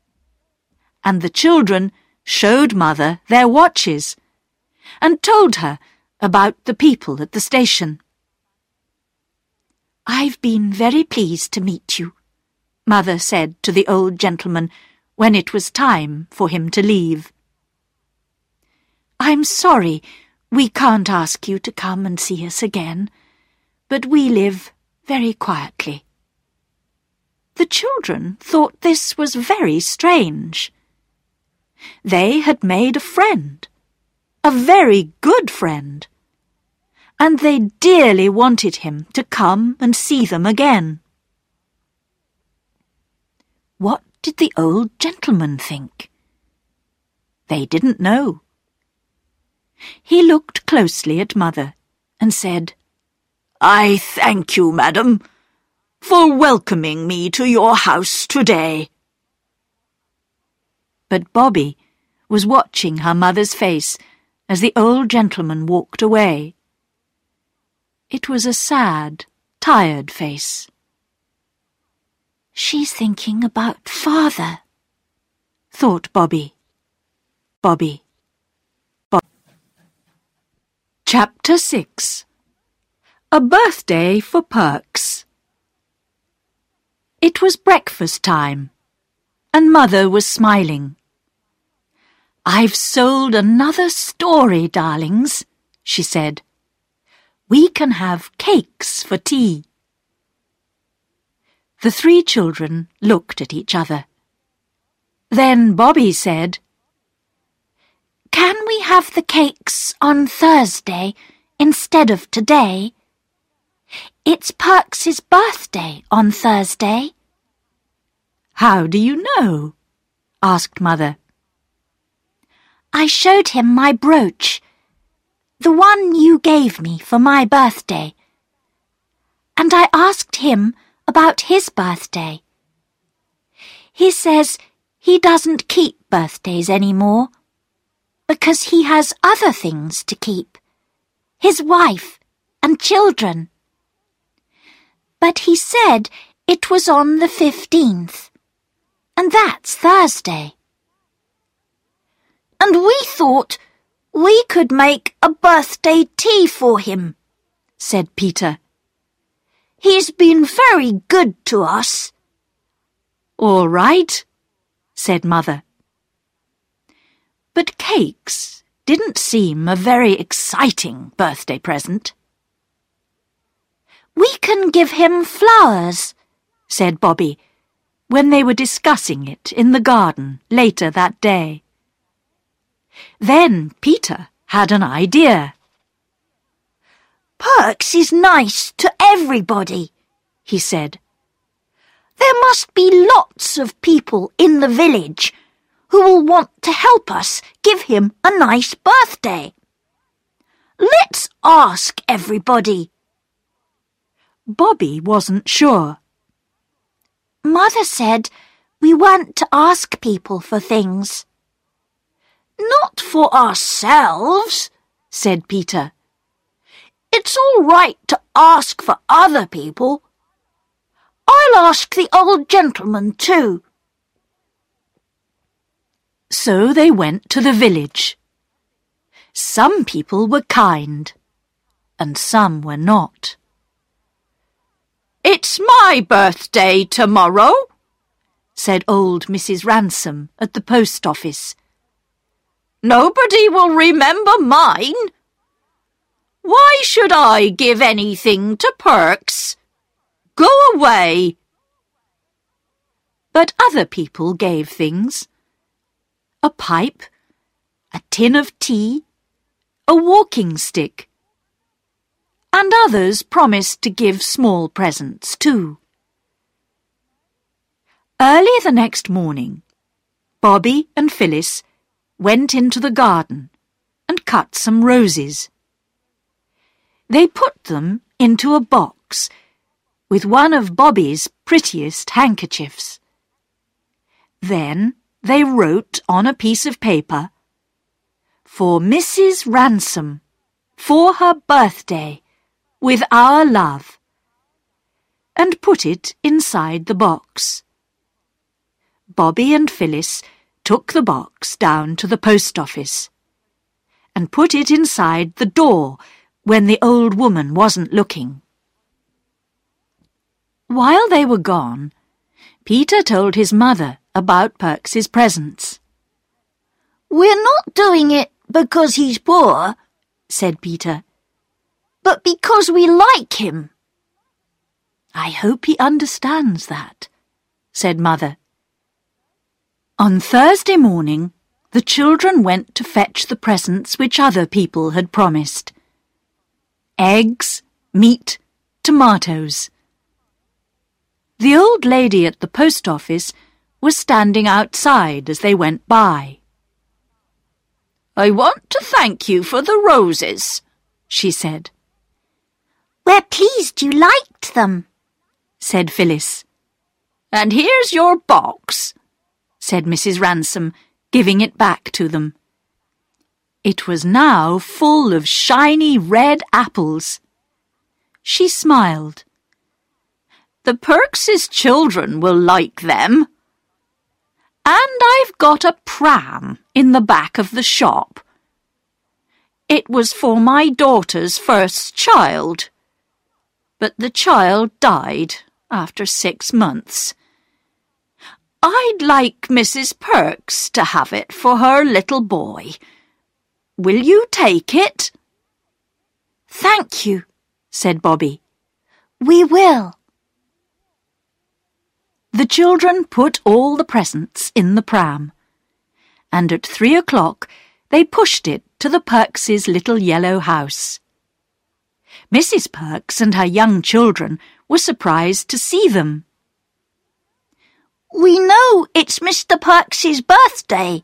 and the children showed Mother their watches and told her about the people at the station. I've been very pleased to meet you, Mother said to the old gentleman when it was time for him to leave. I'm sorry we can't ask you to come and see us again, but we live very quietly. The children thought this was very strange. They had made a friend a very good friend, and they dearly wanted him to come and see them again. What did the old gentleman think? They didn't know. He looked closely at Mother and said, I thank you, madam, for welcoming me to your house today. But Bobby was watching her mother's face as the old gentleman walked away. It was a sad, tired face. She's thinking about father, thought Bobby. Bobby. Bob. Chapter 6 A Birthday for Perks It was breakfast time, and Mother was smiling. I've sold another story, darlings, she said. We can have cakes for tea. The three children looked at each other. Then Bobby said, Can we have the cakes on Thursday instead of today? It's Perks's birthday on Thursday. How do you know? asked Mother. I showed him my brooch, the one you gave me for my birthday. And I asked him about his birthday. He says he doesn't keep birthdays anymore because he has other things to keep. His wife and children. But he said it was on the 15th. And that's Thursday. And we thought we could make a birthday tea for him, said Peter. He's been very good to us. All right, said Mother. But cakes didn't seem a very exciting birthday present. We can give him flowers, said Bobby, when they were discussing it in the garden later that day. Then Peter had an idea. Perks is nice to everybody, he said. There must be lots of people in the village who will want to help us give him a nice birthday. Let's ask everybody. Bobby wasn't sure. Mother said we weren't to ask people for things. Not for ourselves, said Peter. It's all right to ask for other people. I'll ask the old gentleman too. So they went to the village. Some people were kind, and some were not. It's my birthday tomorrow, said old Mrs. Ransom at the post office. Nobody will remember mine. Why should I give anything to Perks? Go away. But other people gave things. A pipe, a tin of tea, a walking stick. And others promised to give small presents too. Early the next morning, Bobby and Phyllis went into the garden and cut some roses. They put them into a box with one of Bobby's prettiest handkerchiefs. Then they wrote on a piece of paper, For Mrs. Ransom, for her birthday, with our love, and put it inside the box. Bobby and Phyllis took the box down to the post office and put it inside the door when the old woman wasn't looking. While they were gone, Peter told his mother about Perks's presents. We're not doing it because he's poor, said Peter, but because we like him. I hope he understands that, said Mother. On Thursday morning, the children went to fetch the presents which other people had promised eggs, meat, tomatoes. The old lady at the post office was standing outside as they went by. I want to thank you for the roses, she said. We're pleased you liked them, said Phyllis. And here's your box, said Mrs. Ransom, giving it back to them. It was now full of shiny red apples. She smiled. The Perkses children will like them. And I've got a pram in the back of the shop. It was for my daughter's first child. But the child died after six months. I'd like Mrs. Perks to have it for her little boy. Will you take it? Thank you, said Bobby. We will. The children put all the presents in the pram, and at three o'clock they pushed it to the Perkses' little yellow house. Mrs. Perks and her young children were surprised to see them. We know it's Mr. Perks's birthday,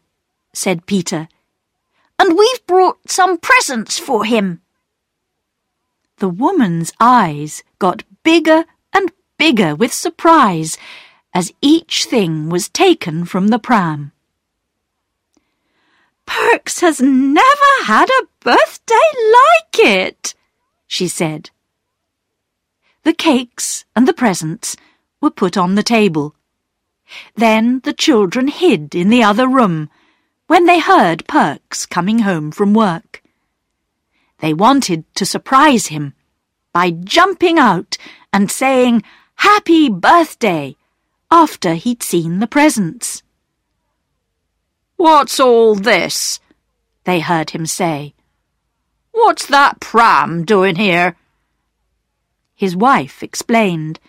said Peter, and we've brought some presents for him. The woman's eyes got bigger and bigger with surprise as each thing was taken from the pram. Perks has never had a birthday like it, she said. The cakes and the presents were put on the table. Then the children hid in the other room when they heard Perks coming home from work. They wanted to surprise him by jumping out and saying, Happy birthday, after he'd seen the presents. What's all this? They heard him say. What's that pram doing here? His wife explained,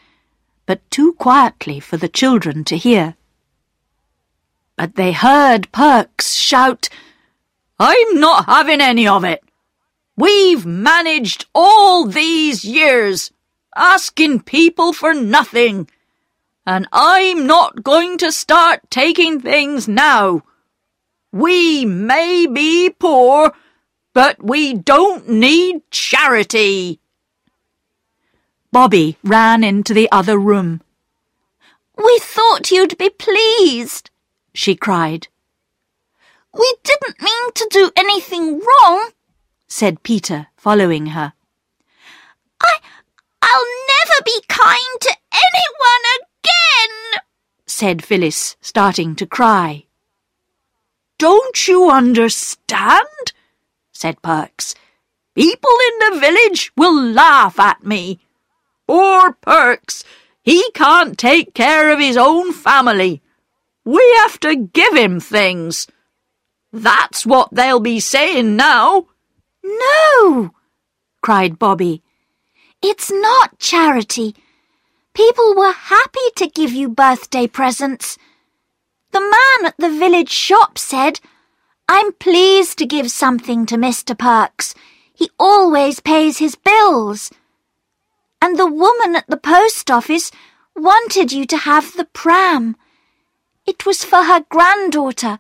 but too quietly for the children to hear. But they heard Perks shout, I'm not having any of it. We've managed all these years, asking people for nothing. And I'm not going to start taking things now. We may be poor, but we don't need charity. Bobby ran into the other room. We thought you'd be pleased, she cried. We didn't mean to do anything wrong, said Peter, following her. I, I'll never be kind to anyone again, said Phyllis, starting to cry. Don't you understand? said Perks. People in the village will laugh at me. Poor Perks, he can't take care of his own family. We have to give him things. That's what they'll be saying now. No, cried Bobby. It's not charity. People were happy to give you birthday presents. The man at the village shop said, I'm pleased to give something to Mr. Perks. He always pays his bills. And the woman at the post office wanted you to have the pram. It was for her granddaughter,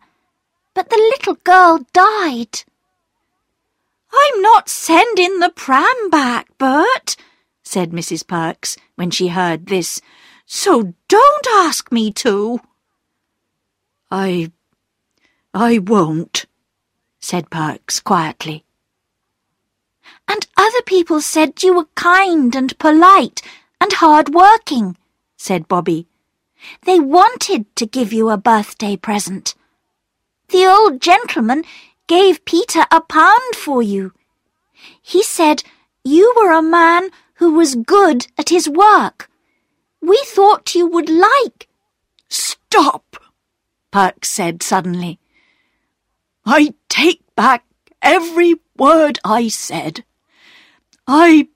but the little girl died. I'm not sending the pram back, Bert, said Mrs. Perks when she heard this, so don't ask me to. I... I won't, said Perks quietly. And other people said you were kind and polite and hard-working, said Bobby. They wanted to give you a birthday present. The old gentleman gave Peter a pound for you. He said you were a man who was good at his work. We thought you would like. Stop! Perks said suddenly. I take back every word I said. I.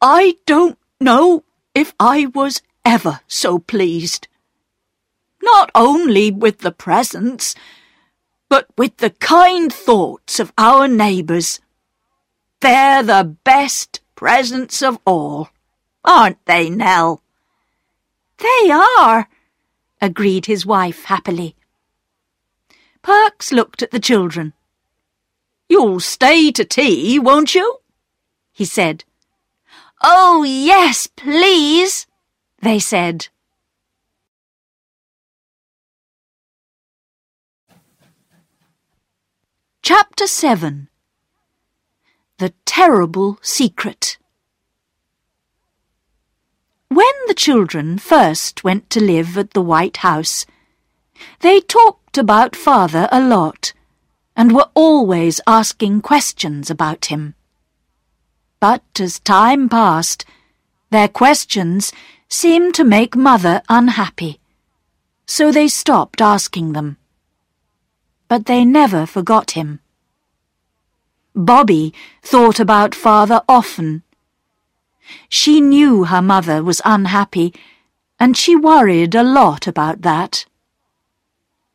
I don't know if I was ever so pleased. Not only with the presents, but with the kind thoughts of our neighbours. They're the best presents of all, aren't they, Nell? They are, agreed his wife happily. Perks looked at the children. You'll stay to tea, won't you? He said. Oh, yes, please, they said. Chapter 7 The Terrible Secret when the children first went to live at the White House, they talked about father a lot and were always asking questions about him. But as time passed, their questions seemed to make mother unhappy, so they stopped asking them. But they never forgot him. Bobby thought about father often she knew her mother was unhappy, and she worried a lot about that.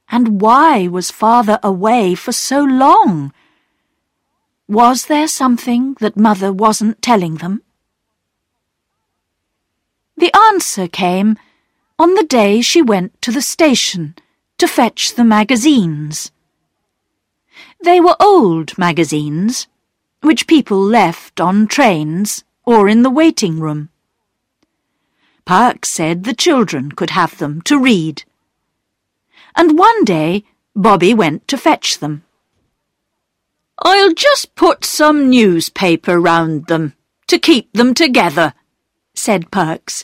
And why was father away for so long? Was there something that mother wasn't telling them? The answer came on the day she went to the station to fetch the magazines. They were old magazines, which people left on trains or in the waiting room. Perks said the children could have them to read. And one day Bobby went to fetch them. I'll just put some newspaper round them to keep them together, said Perks,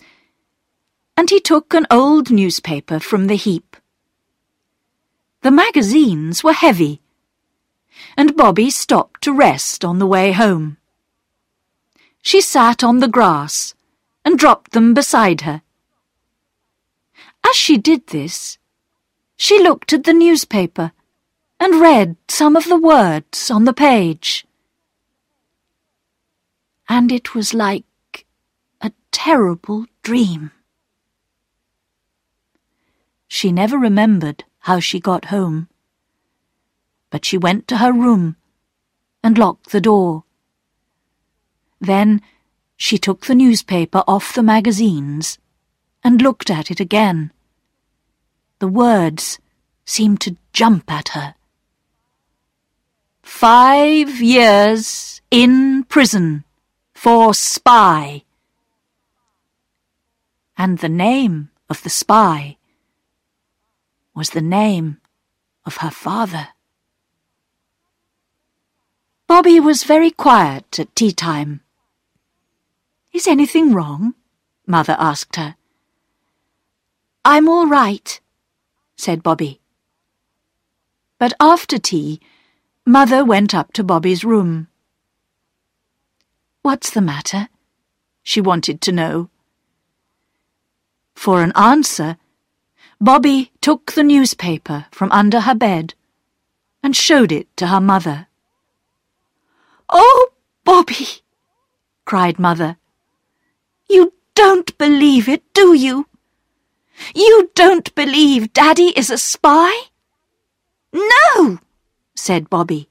and he took an old newspaper from the heap. The magazines were heavy, and Bobby stopped to rest on the way home. She sat on the grass and dropped them beside her. As she did this, she looked at the newspaper and read some of the words on the page. And it was like a terrible dream. She never remembered how she got home. But she went to her room and locked the door. Then she took the newspaper off the magazines and looked at it again. The words seemed to jump at her. Five years in prison for spy. And the name of the spy was the name of her father. Bobby was very quiet at tea time. Is anything wrong? Mother asked her. I'm all right, said Bobby. But after tea, Mother went up to Bobby's room. What's the matter? She wanted to know. For an answer, Bobby took the newspaper from under her bed and showed it to her mother. Oh, Bobby, cried Mother. You don't believe it, do you? You don't believe Daddy is a spy? No, said Bobby.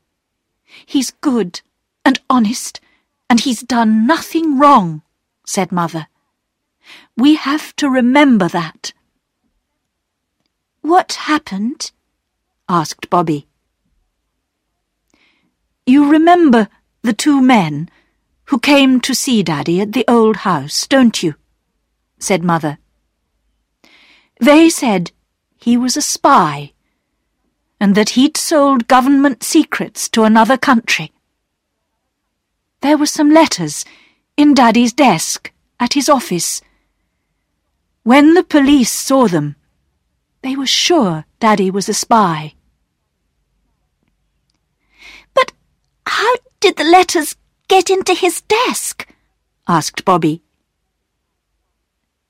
He's good and honest, and he's done nothing wrong, said Mother. We have to remember that. What happened? asked Bobby. You remember the two men who came to see Daddy at the old house, don't you? said Mother. They said he was a spy and that he'd sold government secrets to another country. There were some letters in Daddy's desk at his office. When the police saw them, they were sure Daddy was a spy. But how did the letters get into his desk? asked Bobby.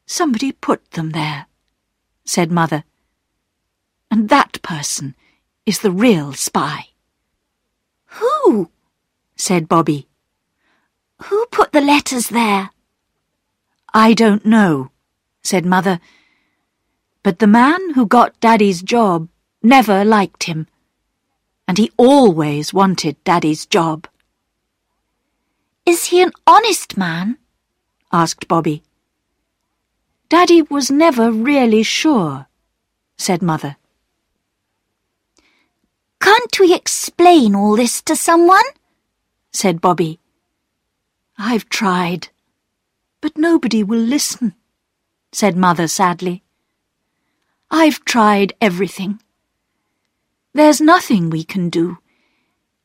Somebody put them there, said Mother. And that person is the real spy. Who? said Bobby. Who put the letters there? I don't know, said Mother. But the man who got Daddy's job never liked him, and he always wanted Daddy's job. Is he an honest man? asked Bobby. Daddy was never really sure, said Mother. Can't we explain all this to someone? said Bobby. I've tried, but nobody will listen, said Mother sadly. I've tried everything. There's nothing we can do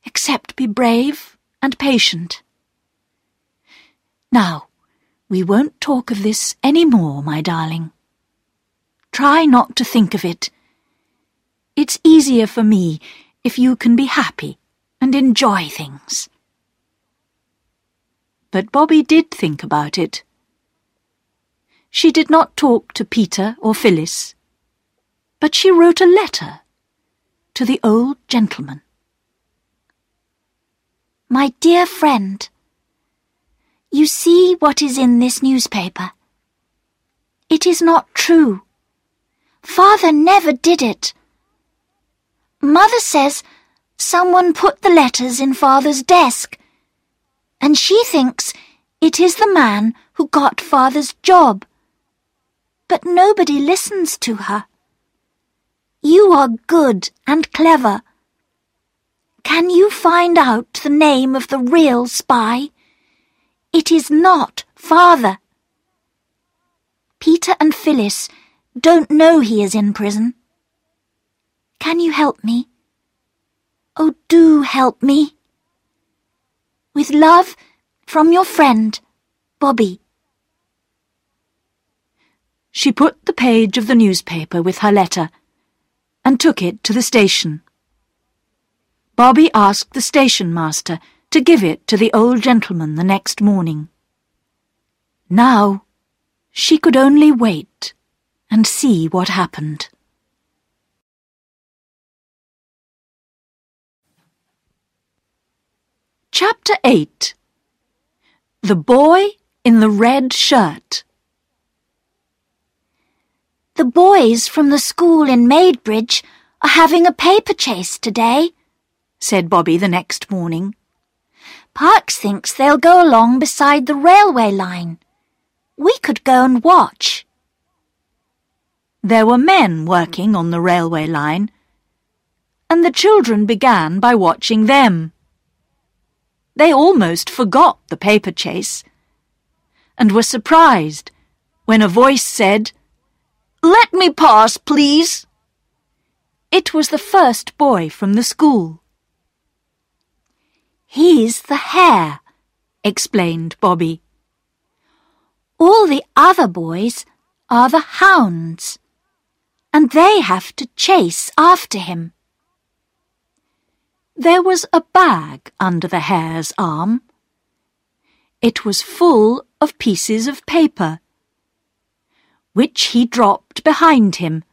except be brave and patient. Now, we won't talk of this any more, my darling. Try not to think of it. It's easier for me if you can be happy and enjoy things. But Bobby did think about it. She did not talk to Peter or Phyllis but she wrote a letter to the old gentleman. My dear friend, you see what is in this newspaper. It is not true. Father never did it. Mother says someone put the letters in Father's desk, and she thinks it is the man who got Father's job. But nobody listens to her. You are good and clever. Can you find out the name of the real spy? It is not Father. Peter and Phyllis don't know he is in prison. Can you help me? Oh, do help me. With love from your friend, Bobby. She put the page of the newspaper with her letter and took it to the station. Bobby asked the station master to give it to the old gentleman the next morning. Now, she could only wait and see what happened. Chapter 8 The Boy in the Red Shirt The boys from the school in Maidbridge are having a paper chase today, said Bobby the next morning. Perks thinks they'll go along beside the railway line. We could go and watch. There were men working on the railway line, and the children began by watching them. They almost forgot the paper chase, and were surprised when a voice said, Let me pass, please. It was the first boy from the school. He's the hare, explained Bobby. All the other boys are the hounds, and they have to chase after him. There was a bag under the hare's arm. It was full of pieces of paper, which he dropped behind him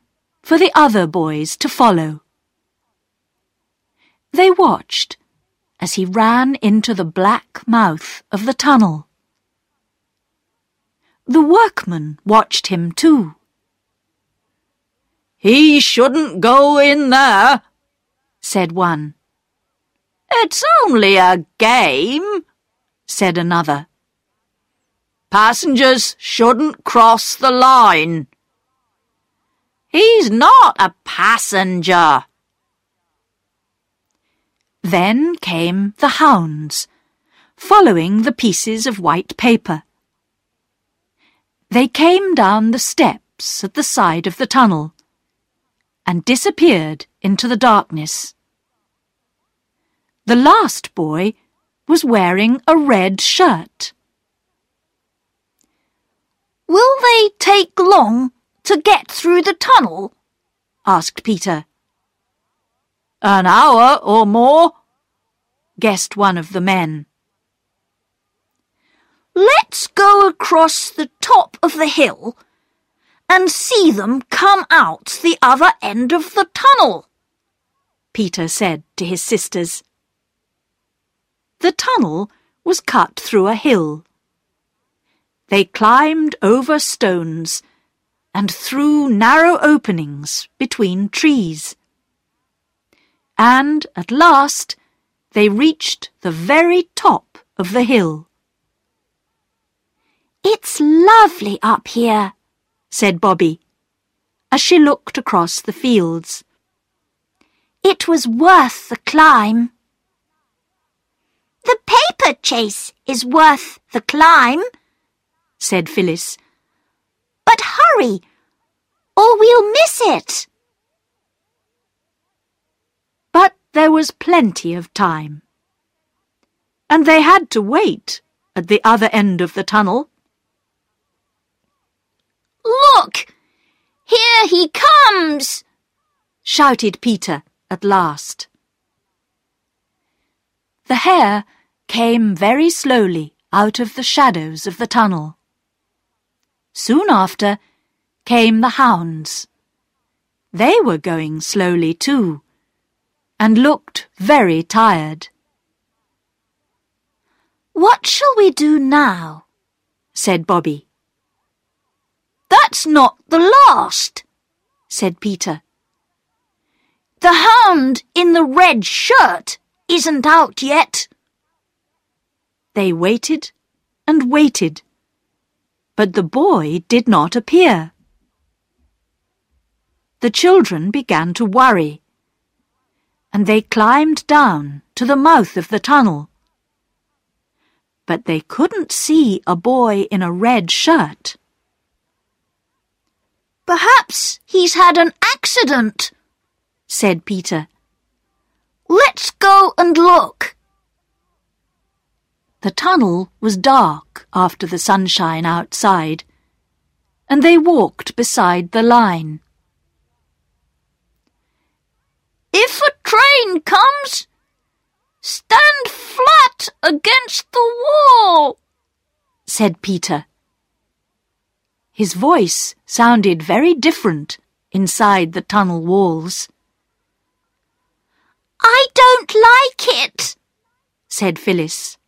for the other boys to follow. They watched as he ran into the black mouth of the tunnel. The workmen watched him too. He shouldn't go in there, said one. It's only a game, said another. Passengers shouldn't cross the line. He's not a passenger, then came the hounds, following the pieces of white paper. They came down the steps at the side of the tunnel and disappeared into the darkness. The last boy was wearing a red shirt. Will they take long to get through the tunnel? asked Peter. An hour or more, guessed one of the men. Let's go across the top of the hill and see them come out the other end of the tunnel, Peter said to his sisters. The tunnel was cut through a hill. They climbed over stones and through narrow openings between trees and at last they reached the very top of the hill. It's lovely up here, said Bobby, as she looked across the fields. It was worth the climb. The paper chase is worth the climb, said Phyllis. But hurry, or we'll miss it. But there was plenty of time. And they had to wait at the other end of the tunnel. Look! Here he comes! shouted Peter at last. The hare came very slowly out of the shadows of the tunnel. Soon after came the hounds. They were going slowly too and looked very tired. What shall we do now? said Bobby. That's not the last, said Peter. The hound in the red shirt isn't out yet. They waited and waited, but the boy did not appear. The children began to worry, and they climbed down to the mouth of the tunnel. But they couldn't see a boy in a red shirt. Perhaps he's had an accident, said Peter. Let's go and look. The tunnel was dark after the sunshine outside, and they walked beside the line. If a train comes, stand flat against the wall, said Peter. His voice sounded very different inside the tunnel walls. I don't like it, said Phyllis.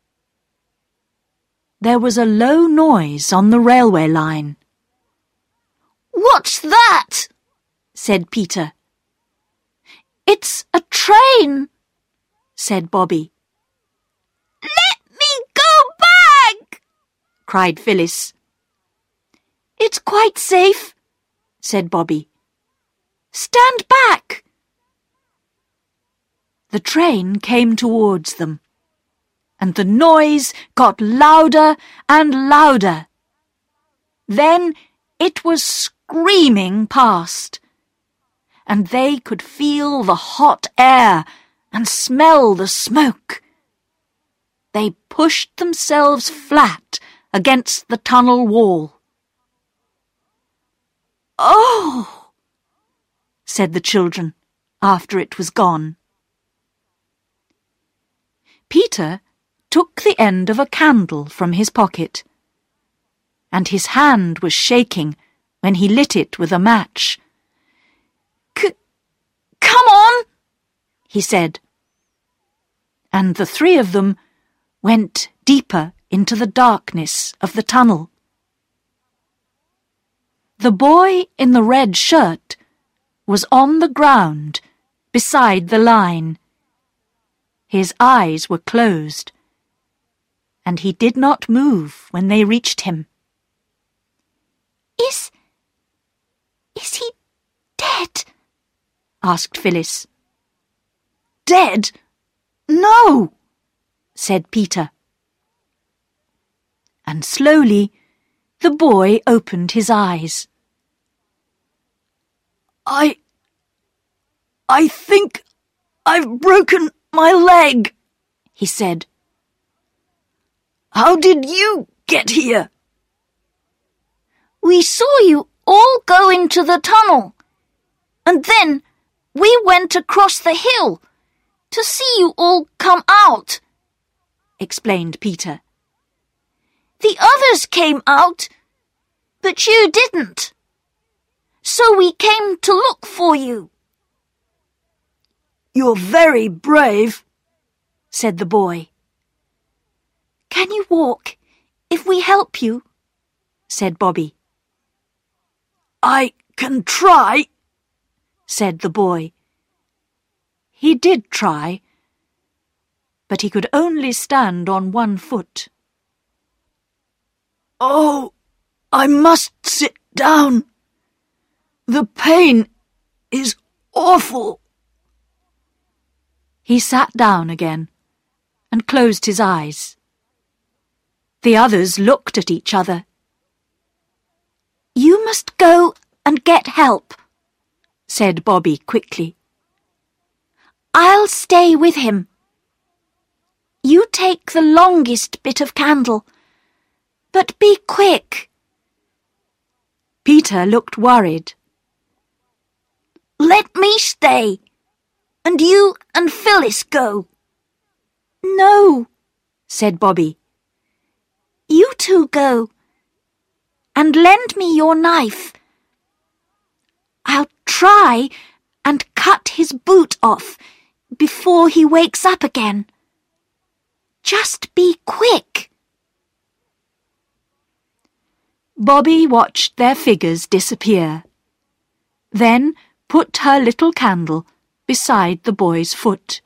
There was a low noise on the railway line. What's that? said Peter. It's a train, said Bobby. Let me go back, cried Phyllis. It's quite safe, said Bobby. Stand back. The train came towards them and the noise got louder and louder. Then it was screaming past, and they could feel the hot air and smell the smoke. They pushed themselves flat against the tunnel wall. Oh! said the children after it was gone. Peter took the end of a candle from his pocket, and his hand was shaking when he lit it with a match. C come on, he said. And the three of them went deeper into the darkness of the tunnel. The boy in the red shirt was on the ground beside the line. His eyes were closed and he did not move when they reached him. Is. is he dead? asked Phyllis. Dead? No, said Peter. And slowly the boy opened his eyes. I. I think I've broken my leg, he said. How did you get here? We saw you all go into the tunnel, and then we went across the hill to see you all come out, explained Peter. The others came out, but you didn't. So we came to look for you. You're very brave, said the boy. Can you walk if we help you? said Bobby. I can try, said the boy. He did try, but he could only stand on one foot. Oh, I must sit down. The pain is awful. He sat down again and closed his eyes. The others looked at each other. You must go and get help, said Bobby quickly. I'll stay with him. You take the longest bit of candle, but be quick. Peter looked worried. Let me stay, and you and Phyllis go. No, said Bobby. You two go. And lend me your knife. I'll try and cut his boot off before he wakes up again. Just be quick. Bobby watched their figures disappear, then put her little candle beside the boy's foot.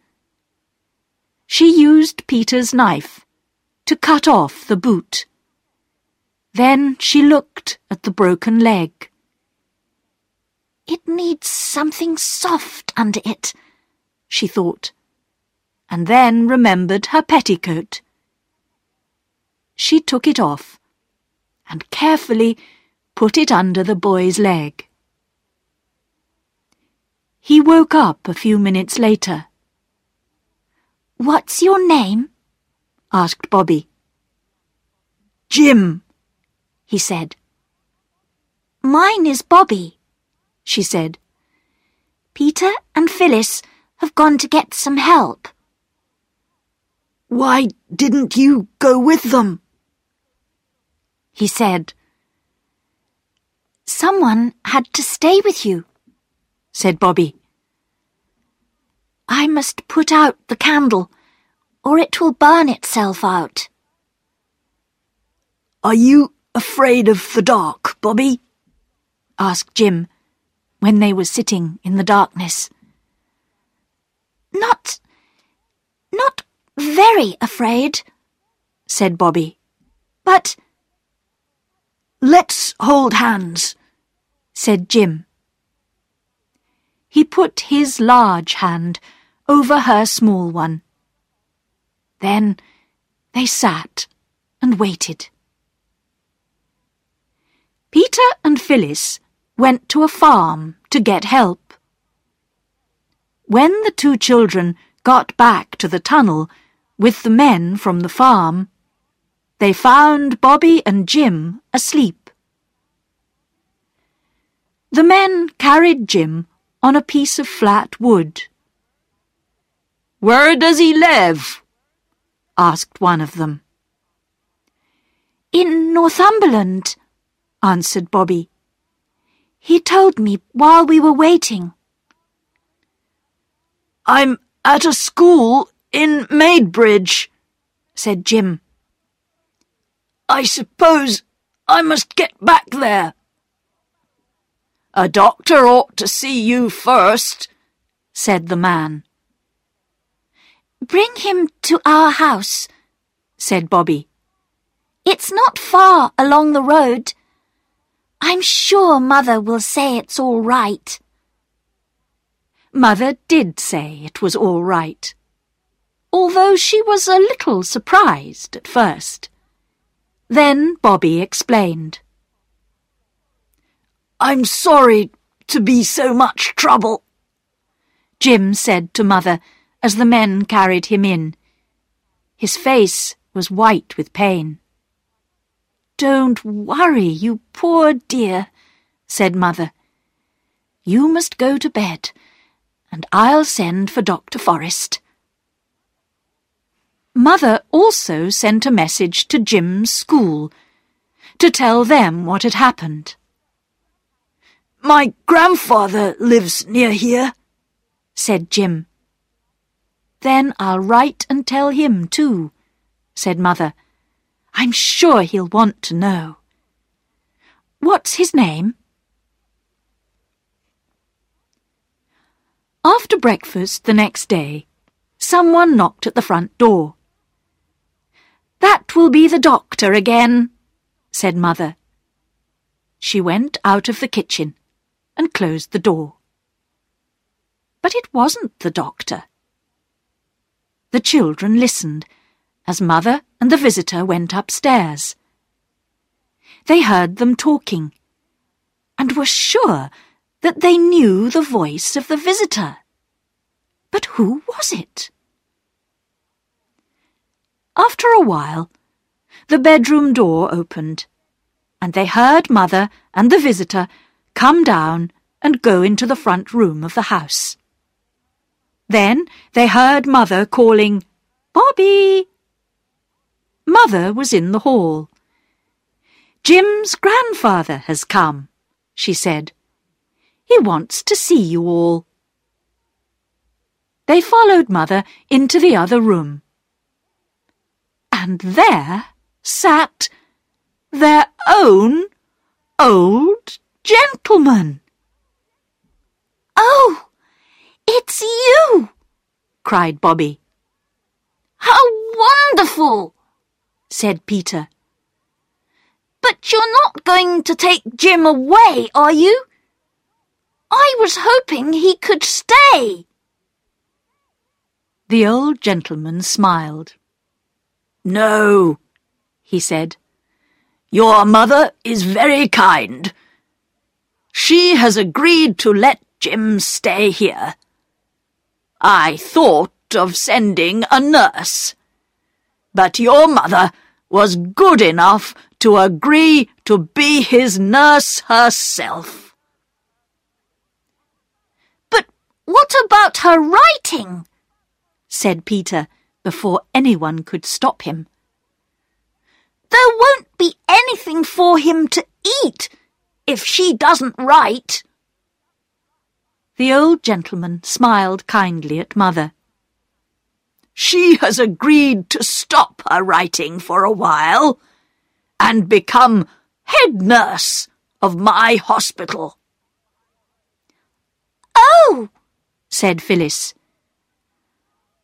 She used Peter's knife to cut off the boot. Then she looked at the broken leg. It needs something soft under it, she thought, and then remembered her petticoat. She took it off and carefully put it under the boy's leg. He woke up a few minutes later. What's your name? asked Bobby. Jim, he said. Mine is Bobby she said. Peter and Phyllis have gone to get some help. Why didn't you go with them? He said. Someone had to stay with you, said Bobby. I must put out the candle, or it will burn itself out. Are you afraid of the dark, Bobby? asked Jim when they were sitting in the darkness. Not, not very afraid, said Bobby. But let's hold hands, said Jim. He put his large hand over her small one. Then they sat and waited. Peter and Phyllis went to a farm to get help. When the two children got back to the tunnel with the men from the farm, they found Bobby and Jim asleep. The men carried Jim on a piece of flat wood. Where does he live? asked one of them. In Northumberland, answered Bobby. He told me while we were waiting. I'm at a school in Maidbridge, said Jim. I suppose I must get back there. A doctor ought to see you first, said the man. Bring him to our house, said Bobby. It's not far along the road. I'm sure Mother will say it's all right. Mother did say it was all right, although she was a little surprised at first. Then Bobby explained. I'm sorry to be so much trouble, Jim said to Mother as the men carried him in. His face was white with pain. Don't worry, you poor dear, said Mother. You must go to bed, and I'll send for Dr. Forrest. Mother also sent a message to Jim's school to tell them what had happened. My grandfather lives near here, said Jim. Then I'll write and tell him too, said Mother. I'm sure he'll want to know. What's his name? After breakfast the next day, someone knocked at the front door. That will be the doctor again, said Mother. She went out of the kitchen and closed the door. But it wasn't the doctor. The children listened as Mother and the visitor went upstairs. They heard them talking and were sure that they knew the voice of the visitor. But who was it? After a while, the bedroom door opened, and they heard Mother and the visitor come down and go into the front room of the house. Then they heard Mother calling, Bobby! Mother was in the hall. Jim's grandfather has come, she said. He wants to see you all. They followed Mother into the other room. And there sat their own old gentleman. Oh, It's you! cried Bobby. How wonderful! said Peter. But you're not going to take Jim away, are you? I was hoping he could stay. The old gentleman smiled. No, he said. Your mother is very kind. She has agreed to let Jim stay here. I thought of sending a nurse. But your mother was good enough to agree to be his nurse herself. But what about her writing? said Peter before anyone could stop him. There won't be anything for him to eat if she doesn't write. The old gentleman smiled kindly at Mother. She has agreed to stop her writing for a while and become head nurse of my hospital. Oh, said Phyllis.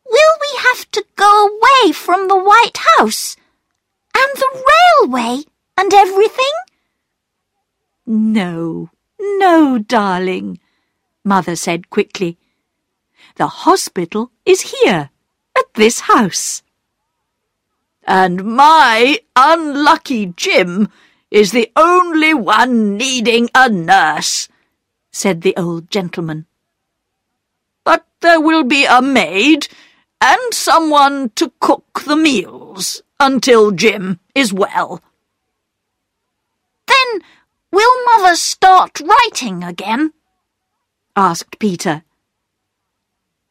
Will we have to go away from the White House? And the railway and everything? No, no, darling, Mother said quickly. The hospital is here, at this house. And my unlucky Jim is the only one needing a nurse, said the old gentleman. But there will be a maid and someone to cook the meals until Jim is well. Then will Mother start writing again? Asked Peter.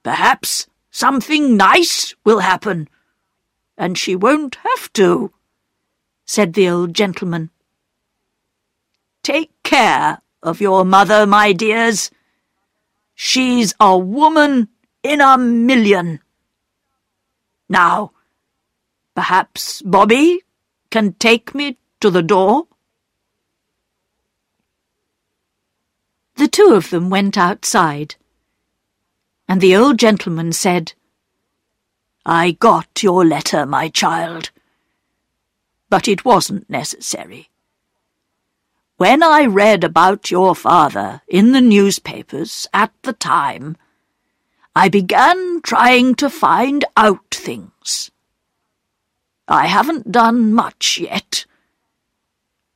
Perhaps something nice will happen, and she won't have to, said the old gentleman. Take care of your mother, my dears. She's a woman in a million. Now, perhaps Bobby can take me to the door? The two of them went outside, and the old gentleman said, I got your letter, my child, but it wasn't necessary. When I read about your father in the newspapers at the time, I began trying to find out things. I haven't done much yet,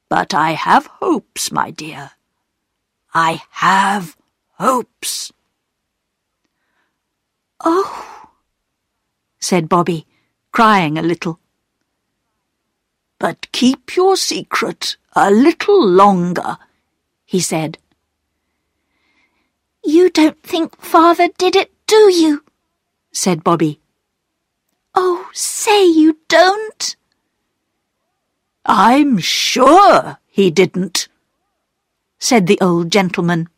but I have hopes, my dear. I have hopes. Oh, said Bobby, crying a little. But keep your secret a little longer, he said. You don't think Father did it do you? said Bobby. Oh, say you don't. I'm sure he didn't, said the old gentleman.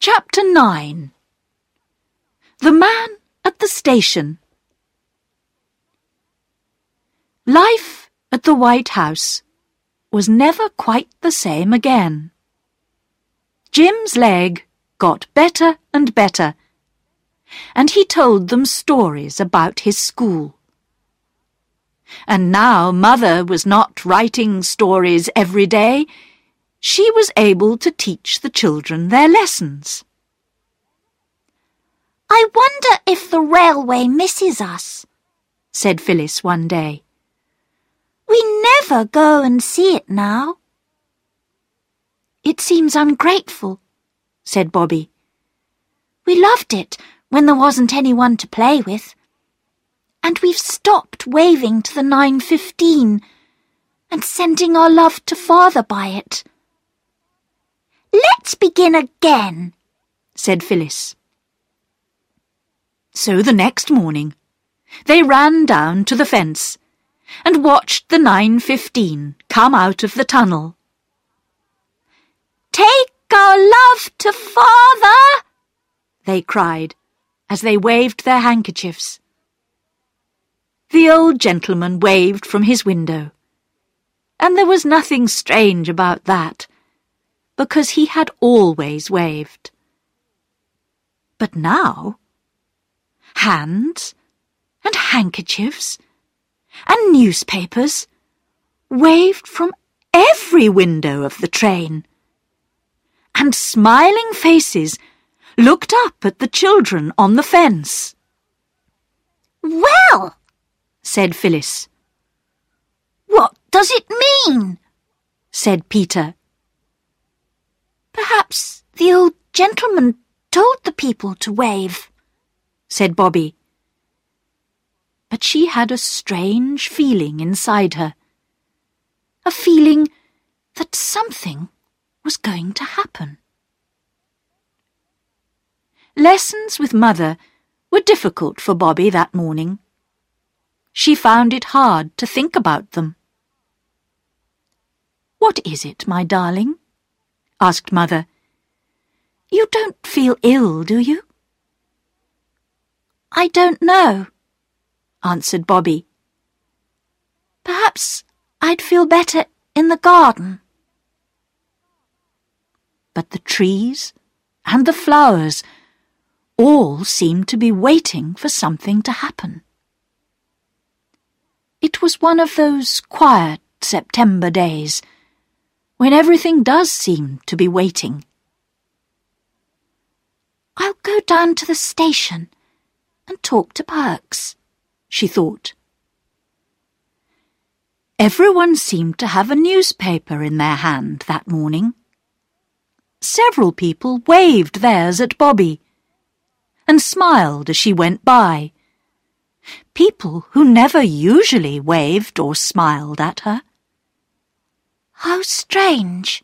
Chapter 9 The Man at the Station Life at the White House was never quite the same again. Jim's leg got better and better, and he told them stories about his school. And now Mother was not writing stories every day. She was able to teach the children their lessons. I wonder if the railway misses us, said Phyllis one day. We never go and see it now. It seems ungrateful, said Bobby. We loved it when there wasn't anyone to play with. And we've stopped waving to the 9.15 and sending our love to Father by it. Let's begin again, said Phyllis. So the next morning, they ran down to the fence and watched the 9.15 come out of the tunnel. Take our love to Father, they cried as they waved their handkerchiefs. The old gentleman waved from his window, And there was nothing strange about that, because he had always waved. But now, hands and handkerchiefs and newspapers waved from every window of the train. And smiling faces looked up at the children on the fence. Well, said Phyllis. What does it mean? said Peter. Perhaps the old gentleman told the people to wave, said Bobby. But she had a strange feeling inside her. A feeling that something was going to happen. Lessons with Mother were difficult for Bobby that morning. She found it hard to think about them. What is it, my darling? asked Mother. You don't feel ill, do you? I don't know, answered Bobby. Perhaps I'd feel better in the garden. But the trees and the flowers all seemed to be waiting for something to happen. It was one of those quiet September days when everything does seem to be waiting. I'll go down to the station and talk to Perks, she thought. Everyone seemed to have a newspaper in their hand that morning. Several people waved theirs at Bobby and smiled as she went by. People who never usually waved or smiled at her. How strange,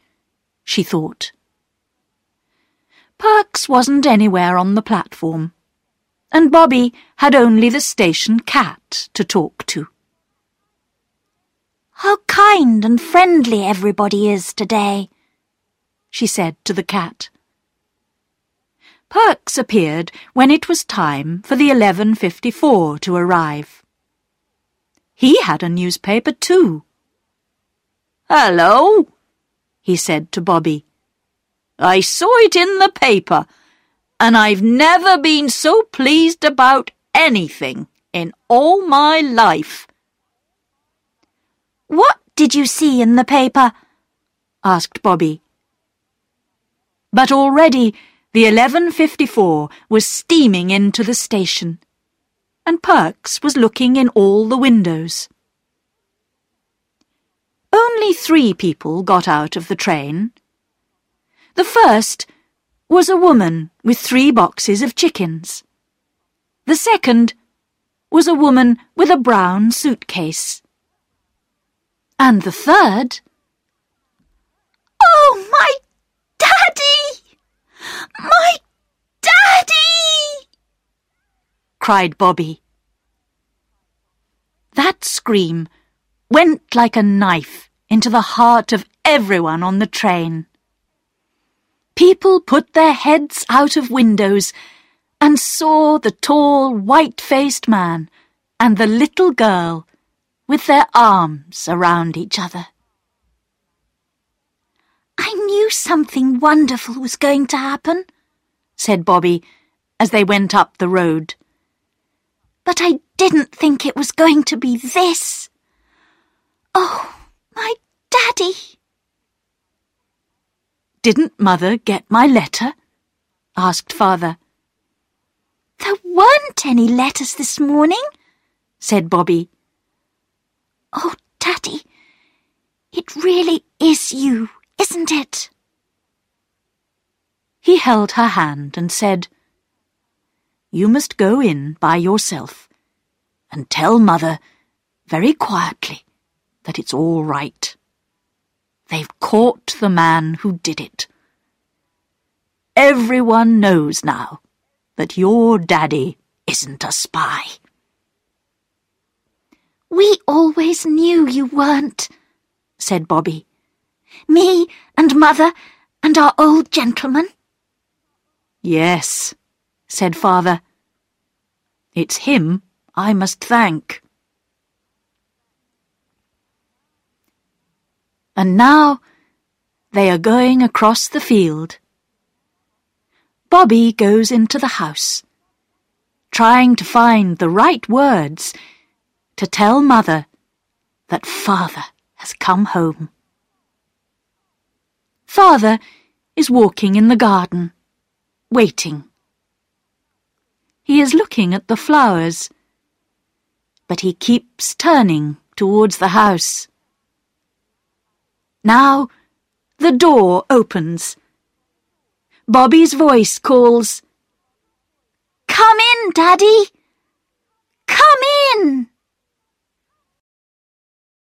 she thought. Perks wasn't anywhere on the platform, and Bobby had only the station cat to talk to. How kind and friendly everybody is today, she said to the cat. Perks appeared when it was time for the 11.54 to arrive. He had a newspaper too. Hello, he said to Bobby. I saw it in the paper, and I've never been so pleased about anything in all my life. What did you see in the paper? asked Bobby. But already the 11.54 was steaming into the station, and Perks was looking in all the windows. Only three people got out of the train. The first was a woman with three boxes of chickens. The second was a woman with a brown suitcase. And the third... Oh, my daddy! My daddy! cried Bobby. That scream went like a knife into the heart of everyone on the train. People put their heads out of windows and saw the tall, white-faced man and the little girl with their arms around each other. I knew something wonderful was going to happen, said Bobby as they went up the road. But I didn't think it was going to be this. Oh, my daddy! Didn't Mother get my letter? asked Father. There weren't any letters this morning, said Bobby. Oh, Daddy, it really is you, isn't it? He held her hand and said, You must go in by yourself and tell Mother very quietly that it's all right. They've caught the man who did it. Everyone knows now that your daddy isn't a spy. We always knew you weren't, said Bobby. Me and Mother and our old gentleman. Yes, said Father. It's him I must thank. And now they are going across the field. Bobby goes into the house, trying to find the right words to tell Mother that Father has come home. Father is walking in the garden, waiting. He is looking at the flowers, but he keeps turning towards the house. Now the door opens. Bobby's voice calls, Come in, Daddy!